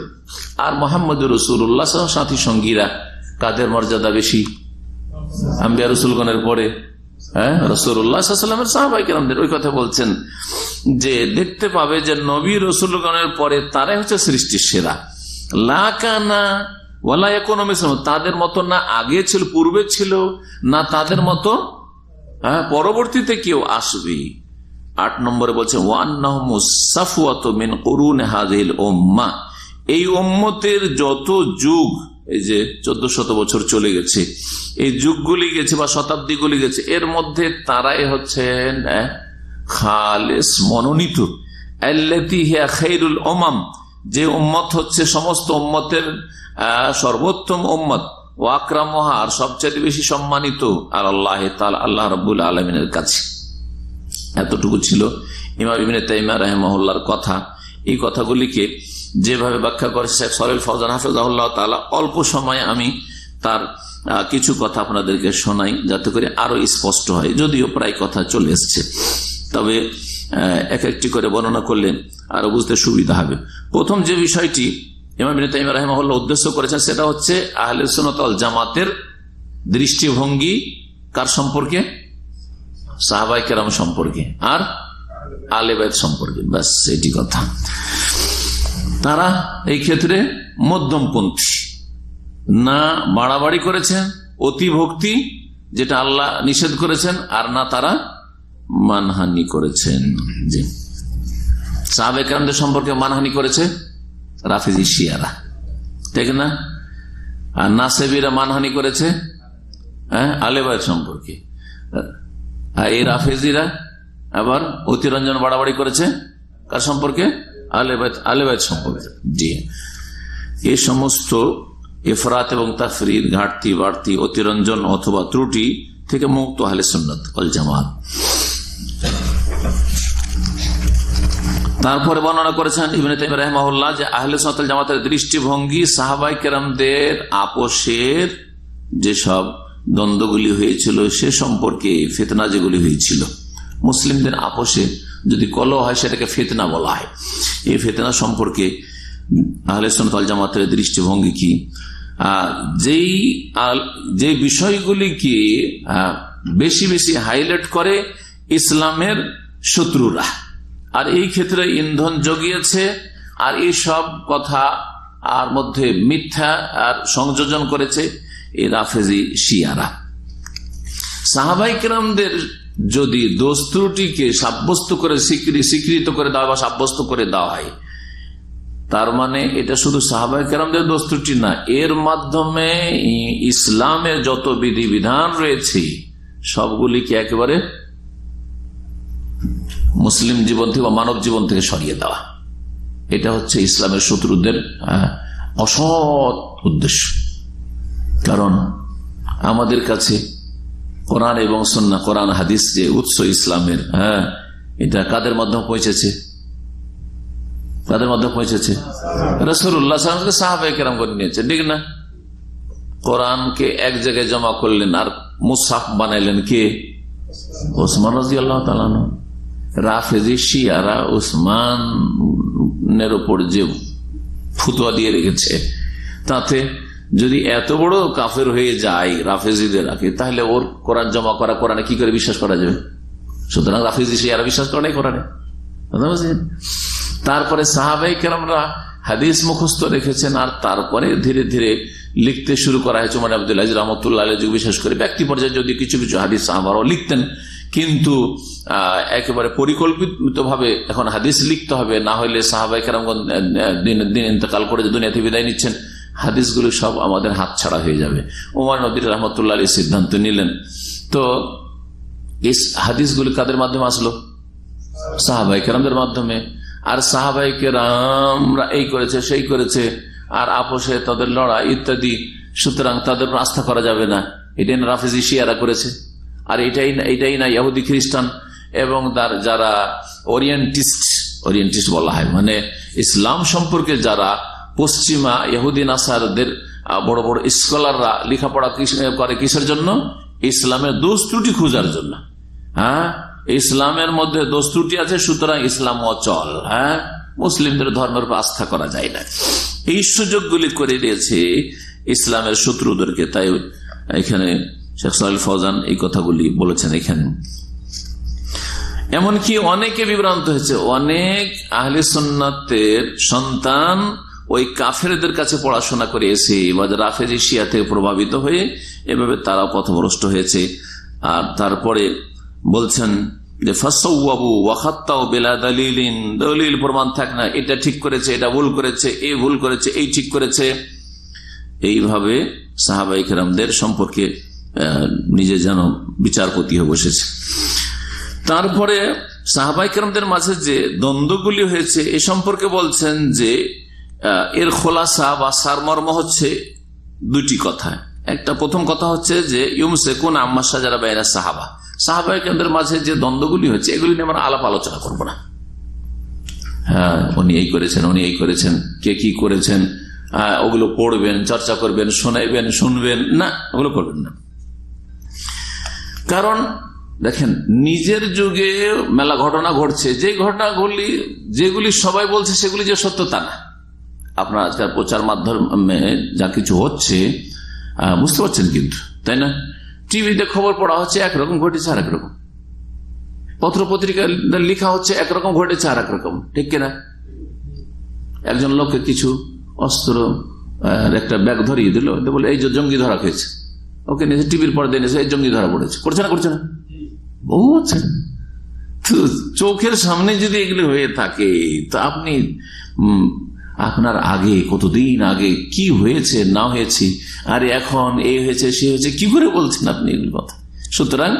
আর মোহাম্মদ রসুল্লাহ সাথী সঙ্গীরা কাদের মর্যাদা বেশি? আম্বিয়া রসুলগণের পরে। হ্যাঁ ওই কথা বলছেন যে, দেখতে পাবে যে নবী পরে তারাই হচ্ছে সৃষ্টির সেরা। তাদের মতো না আগে ছিল, পূর্বে ছিল, না তাদের মতো হ্যাঁ পরবর্তীতে কেউ আসবে। আট নম্বরে বলছে ওম্মা এই ওম্মতের যত যুগ, এই যে চোদ্দ শত বছর চলে গেছে, এই যুগগুলি গেছে বা শতাব্দীগুলি গেছে, এর মধ্যে তারাই হচ্ছেন খালেস, মনোনীত। ওমাম যে উম্মত হচ্ছে সমস্ত উম্মতের সর্বোত্তম উম্মত। ও আকরামহা আর সবচেয়ে বেশি সম্মানিত আর আল্লাহ আল্লাহ রবুল আলমিনের কাছে। এতটুকু ছিল ইমাম ইবিনে তাইমা রাহেমহল্লার কথা। এই কথাগুলিকে যেভাবে ব্যাখ্যা করে শেখ সরেল ফজান হাফিজাহুল্লাহ তালা অল্প সময়ে আমি তার কিছু কথা আপনাদেরকে শোনাই যাতে করে আরও স্পষ্ট হয়। যদিও প্রায় কথা চলে এসছে। তবে এক একটি করে বর্ণনা করলে আরও বুঝতে সুবিধা হবে। প্রথম যে বিষয়টি ইমাম তাইম রাহেমহল্লা উদ্দেশ্য করেছেন সেটা হচ্ছে আহলে সোনতল জামাতের দৃষ্টিভঙ্গি কার সম্পর্কে? সাহাবাই কেরাম সম্পর্কে আর আলেবাদ সম্পর্কে। ব্যাস এটি কথা। তারা এই ক্ষেত্রে মধ্যমপন্থী। না বাড়াবাড়ি করেছেন, অতি ভক্তি, যেটা আল্লাহ নিষেধ করেছেন, আর না তারা মানহানি করেছেন। জি। সাহাবেকরামদের সম্পর্কে মানহানি করেছে? রাফিজি শিয়ারা। ঠিক না? আর নাসেবিরা মানহানি করেছে হ্যাঁ আলেবাদ সম্পর্কে। আর এই রাফেজিরা আবার অতিরঞ্জন বাড়াবাড়ি করেছে, কার সম্পর্কে? আলেবাদ আলেবাদ সম্পর্কে। জি। এই সমস্ত এফরাত এবং তাফরির ঘাটতি, বাড়তি, অতিরঞ্জন অথবা ত্রুটি থেকে মুক্ত আহলে সুন্নত অল জামাত। তারপরে বর্ণনা করেছেন ইবিন রহমাউল্লাহ যে আহলে সন্তল জামাতের দৃষ্টিভঙ্গি সাহাবাই কেরামদের আপোষের যেসব দ্বন্দ্বগুলি হয়েছিল সে সম্পর্কে ফেতনা যেগুলি হয়েছিল। মুসলিমদের আপোষে যদি কল হয় সেটাকে ফেতনা বলা হয়। এই ফেতনা সম্পর্কে আহলে সন্তল জামাতের দৃষ্টিভঙ্গি কি? যেই যে বিষয়গুলিকে বেশি বেশি হাইলাইট করে ইসলামের শত্রুরা। আর এই ক্ষেত্রে ইন্ধন জগিয়েছে, আর এই সব কথা আর মধ্যে মিথ্যা আর সংযোজন করেছে এই রাফেজি শিয়ারা। সাহাবাই কিরামদের যদি দোষ ত্রুটিকে সাব্যস্ত করে স্বীকৃত করে দেওয়া বা সাব্যস্ত করে দেওয়া হয়, তার মানে এটা শুধু সাহাবাই কেরামদের দোষ ত্রুটি না, এর মাধ্যমে ইসলামের যত বিধি বিধান রয়েছে, সবগুলিকে একেবারে মুসলিম জীবন থেকে মানব জীবন থেকে সরিয়ে দেওয়া। এটা হচ্ছে ইসলামের শত্রুদের অসৎ উদ্দেশ্য। কারণ আমাদের কাছে কোরআন এবং সন্না কোরআন, হাদিস যে উৎস ইসলামের হ্যাঁ এটা কাদের মাধ্যমে পৌঁছেছে? কাদের মাধ্যমে পৌঁছেছে? রসুল্লাহ সাহাবাই কেরাম করে নিয়েছে, ঠিক না? কোরআনকে এক জায়গায় জমা করলেন আর মুসাফ বানাইলেন কে? ওসমান রাজি আল্লাহ রাফেজি শিয়ারা উসমানের ওপর যে ফুতুয়া দিয়ে রেখেছে, তাতে যদি এত বড় কাফের হয়ে যায় রাফেজিদের আগে, তাহলে ওর কোরআন জমা করা, কোরআনে কি করে বিশ্বাস করা যাবে? সুতরাং রাফেজি শিয়ারা বিশ্বাস করে নাই কোরআনে। তারপরে সাহাবাই কেরামরা হাদিস মুখস্থ রেখেছেন আর তারপরে ধীরে ধীরে লিখতে শুরু করা হয়েছে। মানে আব্দুল্লাহ রহমতুল্লাহ বিশেষ করে ব্যক্তি পর্যায়ে যদি কিছু কিছু হাদিস সাহাবারও লিখতেন কিন্তু একেবারে পরিকল্পিত ভাবে এখন হাদিস লিখতে হবে, না হলে সাহাবাই কেরামগঞ্জ দিন ইন্তকাল করে যে দুনিয়াতে বিদায় নিচ্ছেন, হাদিসগুলো সব আমাদের হাত ছাড়া হয়ে যাবে। ওমান নদীর রহমতুল্লাহ এই সিদ্ধান্ত নিলেন। তো এই হাদিসগুলি কাদের মাধ্যমে আসলো? সাহাবাই কেরামদের মাধ্যমে। আর সাহাবাই কেরামরা এই করেছে, সেই করেছে, আর আপোষে তাদের লড়াই ইত্যাদি, সুতরাং তাদের আস্থা করা যাবে না। এটা রাফিজি শিয়ারা করেছে। আর এটাই এটাই না ইহুদি খ্রিস্টান এবং তার যারা ওরিয়েন্টিস্ট ওরিয়েন্টিস্ট বলা হয় মানে ইসলাম সম্পর্কে যারা পশ্চিমা ইহুদিন আসারদের বড় বড় স্কলাররা লেখাপড়া করে কিসের জন্য? ইসলামের দোষ ত্রুটি খোঁজার জন্য। হ্যাঁ? ইসলামের মধ্যে দোষ ত্রুটি আছে, সুতরাং ইসলাম অচল। হ্যাঁ? মুসলিমদের ধর্মের উপর আস্থা করা যায় না। এই সুযোগগুলি করে দিয়েছে ইসলামের শত্রুদেরকে। তাই এখানে শেখ সাহেল ফৌজান এই কথাগুলি বলেছেন এখানে। এমনকি অনেকে বিভ্রান্ত হয়েছে, অনেক আহলে সন্ন্যতের সন্তান ওই কাফেরদের কাছে পড়াশোনা করে এসে বা রাফেজি শিয়া থেকে প্রভাবিত হয়ে এভাবে তারা পথভ্রষ্ট হয়েছে। আর তারপরে বলছেন যে ফাসবাবু ওয়াখাত্তাও বেলা দলিলিন। দলিল প্রমাণ থাক না, এটা ঠিক করেছে, এটা ভুল করেছে এই ভুল করেছে, এই ঠিক করেছে। এইভাবে সাহাবাইক রামদের সম্পর্কে নিজে যেন বিচারপতি হয়ে বসেছে। তারপরে সাহাবাইকরমদের মাঝে যে দ্বন্দ্বগুলি হয়েছে, এ সম্পর্কে বলছেন যে এর খোলাসা বা সারমর্ম হচ্ছে দুটি কথা। একটা প্রথম কথা হচ্ছে যে ইউমসে কোন আম্মাসা যারা বাইরা সাহাবা সাহাবাইকরমদের মাঝে যে দ্বন্দ্বগুলি হয়েছে, এগুলি নিয়ে আমরা আলাপ আলোচনা করব না। হ্যাঁ উনি এই করেছেন, উনি এই করেছেন, কে কি করেছেন ওগুলো পড়বেন, চর্চা করবেন, শোনাইবেন, শুনবেন, না, ওগুলো করবেন না। কারণ, দেখেন, নিজের যুগে মেলা ঘটনা ঘটছে। যে ঘটনাগুলি, যেগুলি সবাই বলছে, সেগুলি যে সত্য তা না। আপনার আজকাল প্রচার মাধ্যমে যা কিছু হচ্ছে বুঝতে পারছেন কিন্তু, তাই না? টিভিতে খবর পড়া হচ্ছে, একরকম ঘটেছে আর একরকম পত্র পত্রিকায় লেখা হচ্ছে, একরকম ঘটেছে আর একরকম ঠিক কিনা একজন লোককে কিছু অস্ত্র একটা ব্যাগ ধরিয়ে দিল, বলে, এই যে জঙ্গি ধরা খেয়েছে। ওকে নিয়েছে টিভির পর্দা এনেছে জঙ্গি ধরা পড়েছে। করছে না করছে না? বহু আছে। চোখের সামনে যদি এগুলি হয়ে থাকে, তো আপনি আপনার আগে, কতদিন আগে কি হয়েছে, না হয়েছে, আর এখন এ হয়েছে, সে হয়েছে, কি করে বলছেন আপনি এগুলি কথা? সুতরাং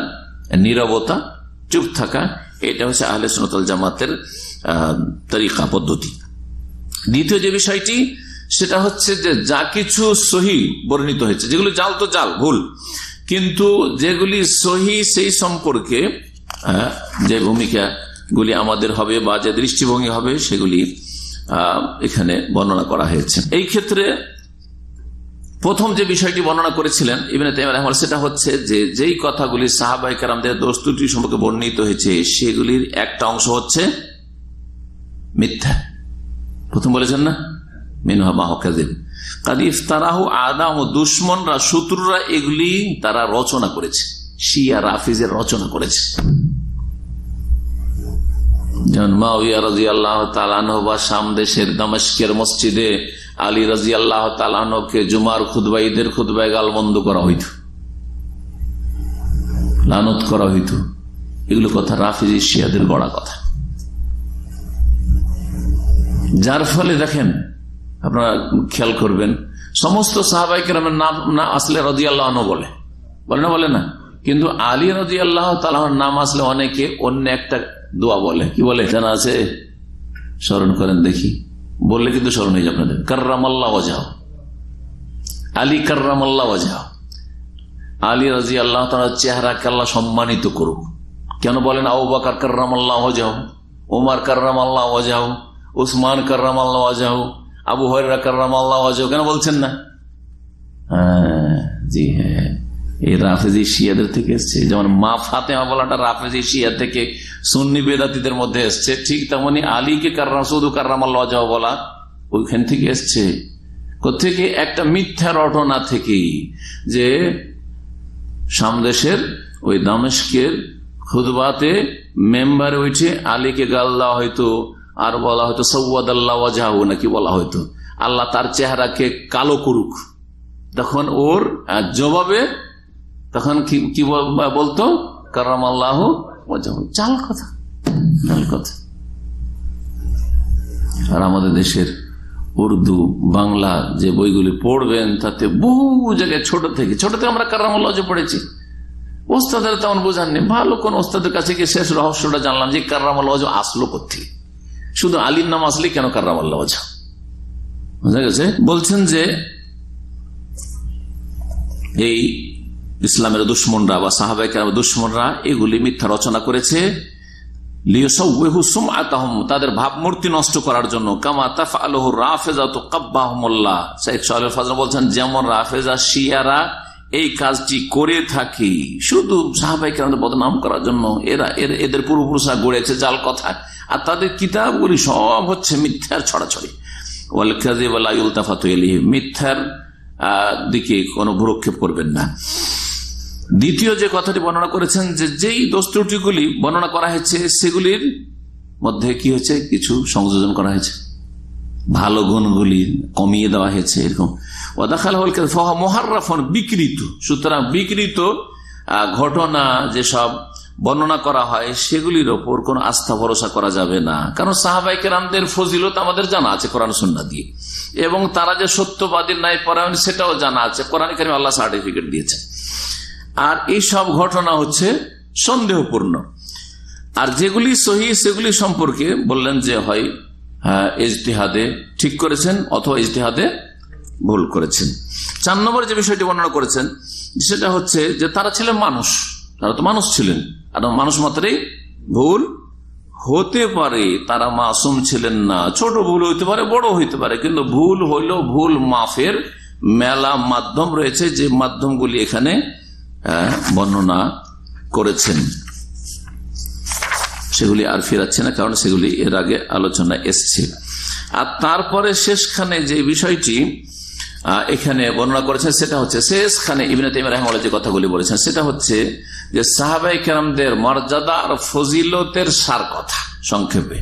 নিরবতা, চুপ থাকা, এটা হচ্ছে আহলে সোনতল জামাতের তরিকা, পদ্ধতি। দ্বিতীয় যে বিষয়টি সেটা হচ্ছে যে যা কিছু সহি বর্ণিত হয়েছে, যেগুলি জাল তো জাল, ভুল। কিন্তু যেগুলি সহি সেই সম্পর্কে যে ভূমিকা গুলি আমাদের হবে বা যে দৃষ্টিভঙ্গি হবে, সেগুলি এখানে বর্ণনা করা হয়েছে। এই ক্ষেত্রে প্রথম যে বিষয়টি বর্ণনা করেছিলেন ইবিন রহমান সেটা হচ্ছে যে যেই কথাগুলি সাহাবাই কারামদের দোস্তুটি সম্পর্কে বর্ণিত হয়েছে, সেগুলির একটা অংশ হচ্ছে মিথ্যা। প্রথম বলেছেন না? মিনহা তারা রচনা করেছে। শিয়া রাফিজের রচনা করেছে। সামদেশের মসজিদে আলী রাজি আল্লাহ তালানহকে জুমার খুদবা ঈদের খুদবায় গালবন্ধ করা হইত। লানত করা হইত। এগুলো কথা রাফিজ শিয়াদের গড়া কথা। যার ফলে দেখেন আপনারা খেয়াল করবেন। সমস্ত সাহাবাইকে নাম না আসলে রাজি আল্লাহ বলে। বলে না বলে না? কিন্তু আলী রাজি আল্লাহ তালাহর নাম আসলে অনেকে অন্য একটা দোয়া বলে। কি বলে? জানা আছে? স্মরণ করেন দেখি। বললে কিন্তু স্মরণ হয়ে যাবে আপনাদের। আল্লাহ ওজাও আলী কার্রাম আল্লাহ ওজাও আলী রাজি আল্লাহ তালার চেহারাকে আল্লাহ সম্মানিত করুক। কেন বলেন? আউ বাকার কার্রাম আল্লাহ ওজাও ওমার কার্রাম আল্লাহ ওজাও উসমান কার্রাম আল্লাহ ওজাও আবু ওজাও কেন বলছেন না? হ্যাঁ জি হ্যাঁ। এই রাফেজি শিয়াদের থেকে এসছে। যেমন মা ফাতেমা বলাটা রাফেজি শিয়া থেকে সুন্নি বেদাতিদের মধ্যে এসছে। ঠিক তেমনি আলীকে কার্রাম, সৌদু কার্রাম আল্লাহ বলা ওইখান থেকে এসছে। কোথেকে একটা মিথ্যা রটনা থেকে যে সামদেশের ওই দামেশকের খুদবাতে মেম্বারে উঠে আলীকে গাল দেওয়া হয়তো আর বলা হয়তো সৌয়াদ আল্লাহ নাকি বলা হয়তো আল্লাহ তার চেহারাকে কালো করুক। তখন ওর জবাবে তখন কি বলতো কারাম আল্লাহ চাল কথা চাল কথা। আর আমাদের দেশের উর্দু, বাংলা যে বইগুলি পড়বেন, তাতে বহু জায়গায় ছোট থেকে ছোট থেকে আমরা কারামুল্লাহ পড়েছি, ওস্তাদের তেমন বোঝাননি। ভালো কোন ওস্তাদের কাছে গিয়ে শেষ রহস্যটা জানলাম যে কার্রামাল্লাহ আসলো কোথেকে শুধু আলীর নাম আসলে কেন কার্রামাল্লাহ বোঝা গেছে? বলছেন যে এই ইসলামের দুশ্মনরা বা সাহাবাহিকের দুশ্মনরা এগুলি মিথ্যা রচনা করেছে। তাদের ভাবমূর্তি নষ্ট করার জন্য। কামা তাফা আলহ রাফেজা তো বলছেন, যেমন রাফেজা শিয়ারা এই কাজটি করে থাকি। শুধু সাহাবাই সাহাবাহিক বদনাম করার জন্য এরা এদের পূর্বপুরুষরা গড়েছে জাল কথা। আর তাদের কিতাবগুলি সব হচ্ছে মিথ্যার ছড়াছড়ি। মিথ্যার দিকে কোনো ভ্রক্ষেপ করবেন না। দ্বিতীয় যে কথাটি বর্ণনা করেছেন যে যেই দোষ ত্রুটিগুলি বর্ণনা করা হয়েছে, সেগুলির মধ্যে কি হয়েছে? কিছু সংযোজন করা হয়েছে। ভালো গুণগুলি কমিয়ে দেওয়া হয়েছে এরকম। ওদাখাল হল বিকৃত। সুতরাং বিকৃত ঘটনা যেসব বর্ণনা করা হয়, সেগুলির ওপর কোন আস্থা ভরসা করা যাবে না। কারণ সাহাবাইকে রামদের ফজিলত আমাদের জানা আছে কোরআন সন্না দিয়ে। এবং তারা যে সত্যবাদী নাই পরায়ণ, সেটাও জানা আছে। কোরআন কারিম আল্লাহ সার্টিফিকেট দিয়েছে। আর এই সব ঘটনা হচ্ছে সন্দেহপূর্ণ। আর যেগুলি সহি, সেগুলি সম্পর্কে বললেন যে হয় ইজতিহাদে ঠিক করেছেন অথবা ইজতিহাদে ভুল করেছেন। চার নম্বর যে বিষয়টি বর্ণনা করেছেন, সেটা হচ্ছে যে তারা ছিলেন মানুষ। তারা তো মানুষ ছিলেন। আর মানুষ মাত্রেই ভুল হতে পারে। তারা মাসুম ছিলেন না। ছোট ভুল হইতে পারে, বড় হইতে পারে। কিন্তু ভুল হইল ভুল মাফের মেলা মাধ্যম রয়েছে যে মাধ্যমগুলি এখানে বর্ণনা করেছেন। সেগুলি আর ফিরাচ্ছে না, কারণ সেগুলি এর আগে আলোচনা এসছে। আর তারপরে শেষখানে যে বিষয়টি এখানে বর্ণনা করেছেন, সেটা হচ্ছে শেষখানে ইবিন রহমাল যে কথাগুলি বলেছেন, সেটা হচ্ছে যে সাহাবাই কেরামদের মর্যাদা আর ফজিলতের সার কথা, সংক্ষেপে।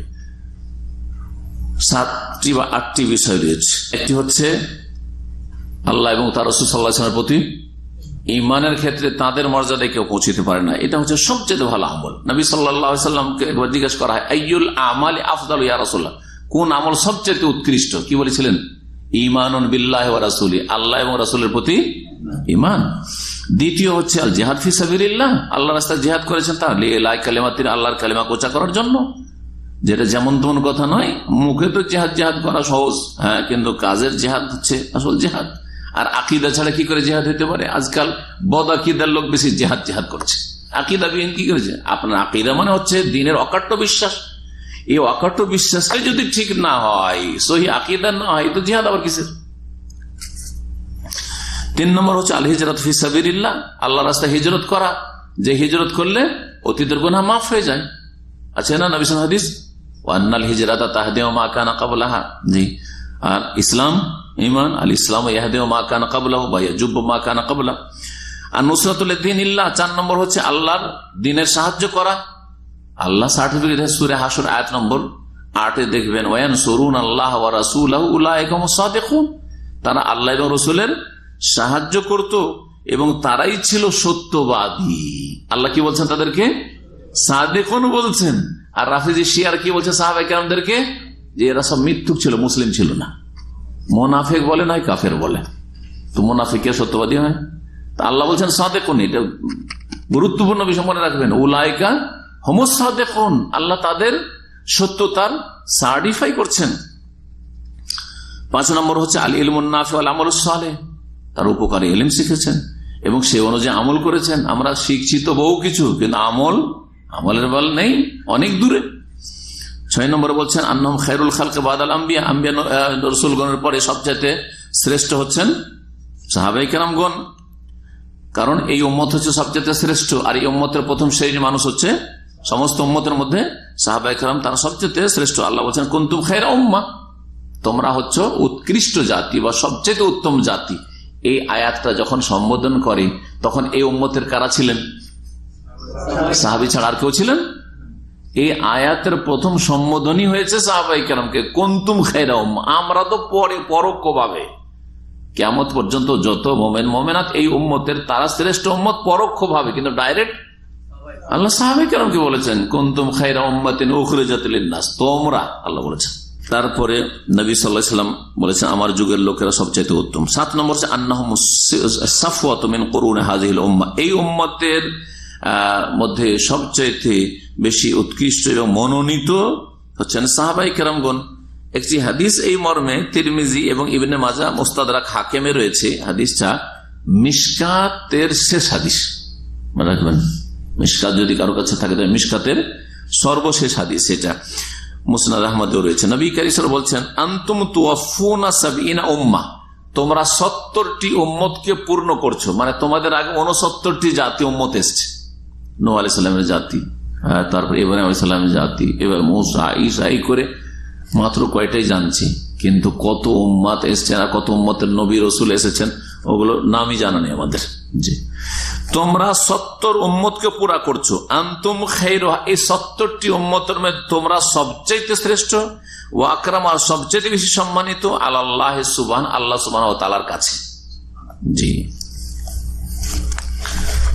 সাতটি বা আটটি বিষয় রয়েছে। একটি হচ্ছে আল্লাহ এবং তার রসুল সাল্লাহামের প্রতি ইমানের ক্ষেত্রে তাদের মর্যাদায় কেউ পৌঁছিতে পারে না। এটা হচ্ছে সবচেয়ে ভালো আমল। নবী সাল্লাহামকে একবার জিজ্ঞেস করা হয়, আইয়ুল আমাল আফদাল ইয়া রসুল্লাহ কোন আমল সবচেয়ে উৎকৃষ্ট? কি বলেছিলেন? ইমান বিল্লাহ আল্লাহ এবং রাসুলের প্রতি ইমান দ্বিতীয় হচ্ছে আল জেহাদ ফিসাবিল্লাহ আল্লাহ রাস্তায় জেহাদ করেছেন তাহলে এলাই কালেমাতির আল্লাহর কালেমা কোচা করার জন্য। যেটা যেমন তেমন কথা নয়, মুখে তো জেহাদ জেহাদ করা সহজ। হ্যাঁ কিন্তু কাজের জেহাদ হচ্ছে আসল জেহাদ। আর আকিদা ছাড়া কি করে জেহাদ হইতে পারে? আজকাল বদ আকিদার লোক বেশি জেহাদ জেহাদ করছে। আকিদা বিহীন কি করেছে? আপনার আকিদা মানে হচ্ছে দিনের অকাট্য বিশ্বাস। এই অকাট্য বিশ্বাসটাই যদি ঠিক না হয়, সহি আকিদা না হয়, তো জিহাদ আবার কিসের? তিন নম্বর হচ্ছে আল হিজরত ফিসাবিল্লাহ আল্লাহ রাস্তায় হিজরত করা। যে হিজরত করলে অতীতের গুণা মাফ হয়ে যায়। আছে না নবিসাম হাদিস? ওয়ান্নাল হিজরাতা তাহদেও মা কানা কাবলাহা। জি। আর ইসলাম ইমান, আল ইসলাম মা কানা কাবলাহ বা জুব্ব মা কানা কাবলা আর নুসরতুল দিন ইল্লাহ, চার নম্বর হচ্ছে আল্লাহর দিনের সাহায্য করা। আল্লাহ সার্টিফিকেট সুরে হাসুর, আয়াত নম্বর আটে দেখবেন ওয়ান সরুন আল্লাহ দেখুন তারা আল্লাহ এবং রসুলের সাহায্য করত এবং তারাই ছিল সত্যবাদী। আল্লাহ কি বলছেন তাদেরকে? সাদেকুন বলছেন। আর রাফিজি শিয়ার কি বলছে সাহাবাই কেরামদেরকে? যে এরা সব মিথ্যুক ছিল, মুসলিম ছিল না। মোনাফেক বলে নয়, কাফের বলে। তো মোনাফিকে সত্যবাদী হয়? তা আল্লাহ বলছেন সাদে কোন এটা গুরুত্বপূর্ণ বিষয় মনে রাখবেন। উলায়কা হোমোসা দেখুন আল্লাহ তাদের সত্যতার সার্টিফাই করছেন। পাঁচ নম্বর হচ্ছে, আলী ইলমুন্নাফে আমল সালে তার উপকারে এলিম শিখেছেন এবং সে অনুযায়ী আমল করেছেন। আমরা শিখছি তো বহু কিছু, কিন্তু আমল, আমলের বল নেই, অনেক দূরে। ছয় নম্বরে বলছেন আন্নম খায়রুল খালকে বাদাল আম্বিয়া। আম্বিয়া রসুলগণের পরে সবচেয়ে শ্রেষ্ঠ হচ্ছেন সাহাবাই কেরামগণ। কারণ এই উম্মত হচ্ছে সবচেয়ে শ্রেষ্ঠ, আর এই উম্মতের প্রথম শ্রেণির মানুষ হচ্ছে সমস্ত উম্মতের মধ্যে সাহাবাইকরাম তারা সবচেয়ে শ্রেষ্ঠ। আল্লাহ বলছেন, কুন্তুম খাইরা উম্মা। তোমরা হচ্ছে উৎকৃষ্ট জাতি বা সবচেয়ে উত্তম জাতি। এই আয়াতটা যখন সম্বোধন করে, তখন এই উম্মতের কারা ছিলেন? সাহাবি ছাড়া আর কেউ ছিলেন? এই আয়াতের প্রথম সম্বোধনই হয়েছে সাহাবাই কেরামকে, কন্তুম খাইরা উম্মা? আমরা তো পরে পরোক্ষ ভাবে কেমত পর্যন্ত যত মোমেন মোমেনাত এই উম্মতের তারা শ্রেষ্ঠ উম্মত পরোক্ষ ভাবে কিন্তু ডাইরেক্ট আল্লাহ সাহাবি কেরামকে বলেছেন? কুন্তুম খাইরা উম্মাতিন উখরিজাতিলিনাস তোমরা, আল্লাহ বলেছেন। তারপরে নবী সাল্লাহাম বলেছেন, আমার যুগের লোকেরা সবচাইতে উত্তম। সাত নম্বর হচ্ছে উম্মা। এই উম্মতের মধ্যে সবচাইতে বেশি উৎকৃষ্ট এবং মনোনীত হচ্ছেন সাহাবাই কেরামগণ। একটি হাদিস এই মর্মে তিরমিজি এবং ইবনে মাজা মোস্তাদাক হাকেমে রয়েছে। হাদিসটা মিসকাতের শেষ হাদিস। মনে রাখবেন মিসকাত যদি কারও কাছে থাকে, তাহলে মিসকাতের সর্বশেষ হাদিস সেটা মুসনাদ আহমদেও রয়েছে। নবী কারিসর বলছেন, আন্তুম তুয়াফুনা সাবিনা উম্মা তোমরা সত্তরটি উম্মতকে পূর্ণ করছ। মানে তোমাদের আগে উনসত্তরটি জাতি উম্মত এসছে। নো জাতি। তারপর এবার সাল্লামের জাতি, এবার মোসা ইসা করে মাত্র কয়টাই জানছি, কিন্তু কত উম্মাত এসছেন আর কত উম্মতের নবী রসুল এসেছেন, ওগুলো নামই জানা নেই আমাদের। জি। তোমরা সত্তর উম্মতকে পুরা করছ। আন্তুম খের এই সত্তরটি উম্মতের মধ্যে তোমরা সবচাইতে শ্রেষ্ঠ, ও আকরাম আর সবচেয়ে বেশি সম্মানিত আল্লাহ সুবান আল্লাহ সুবান ও তালার কাছে। জি।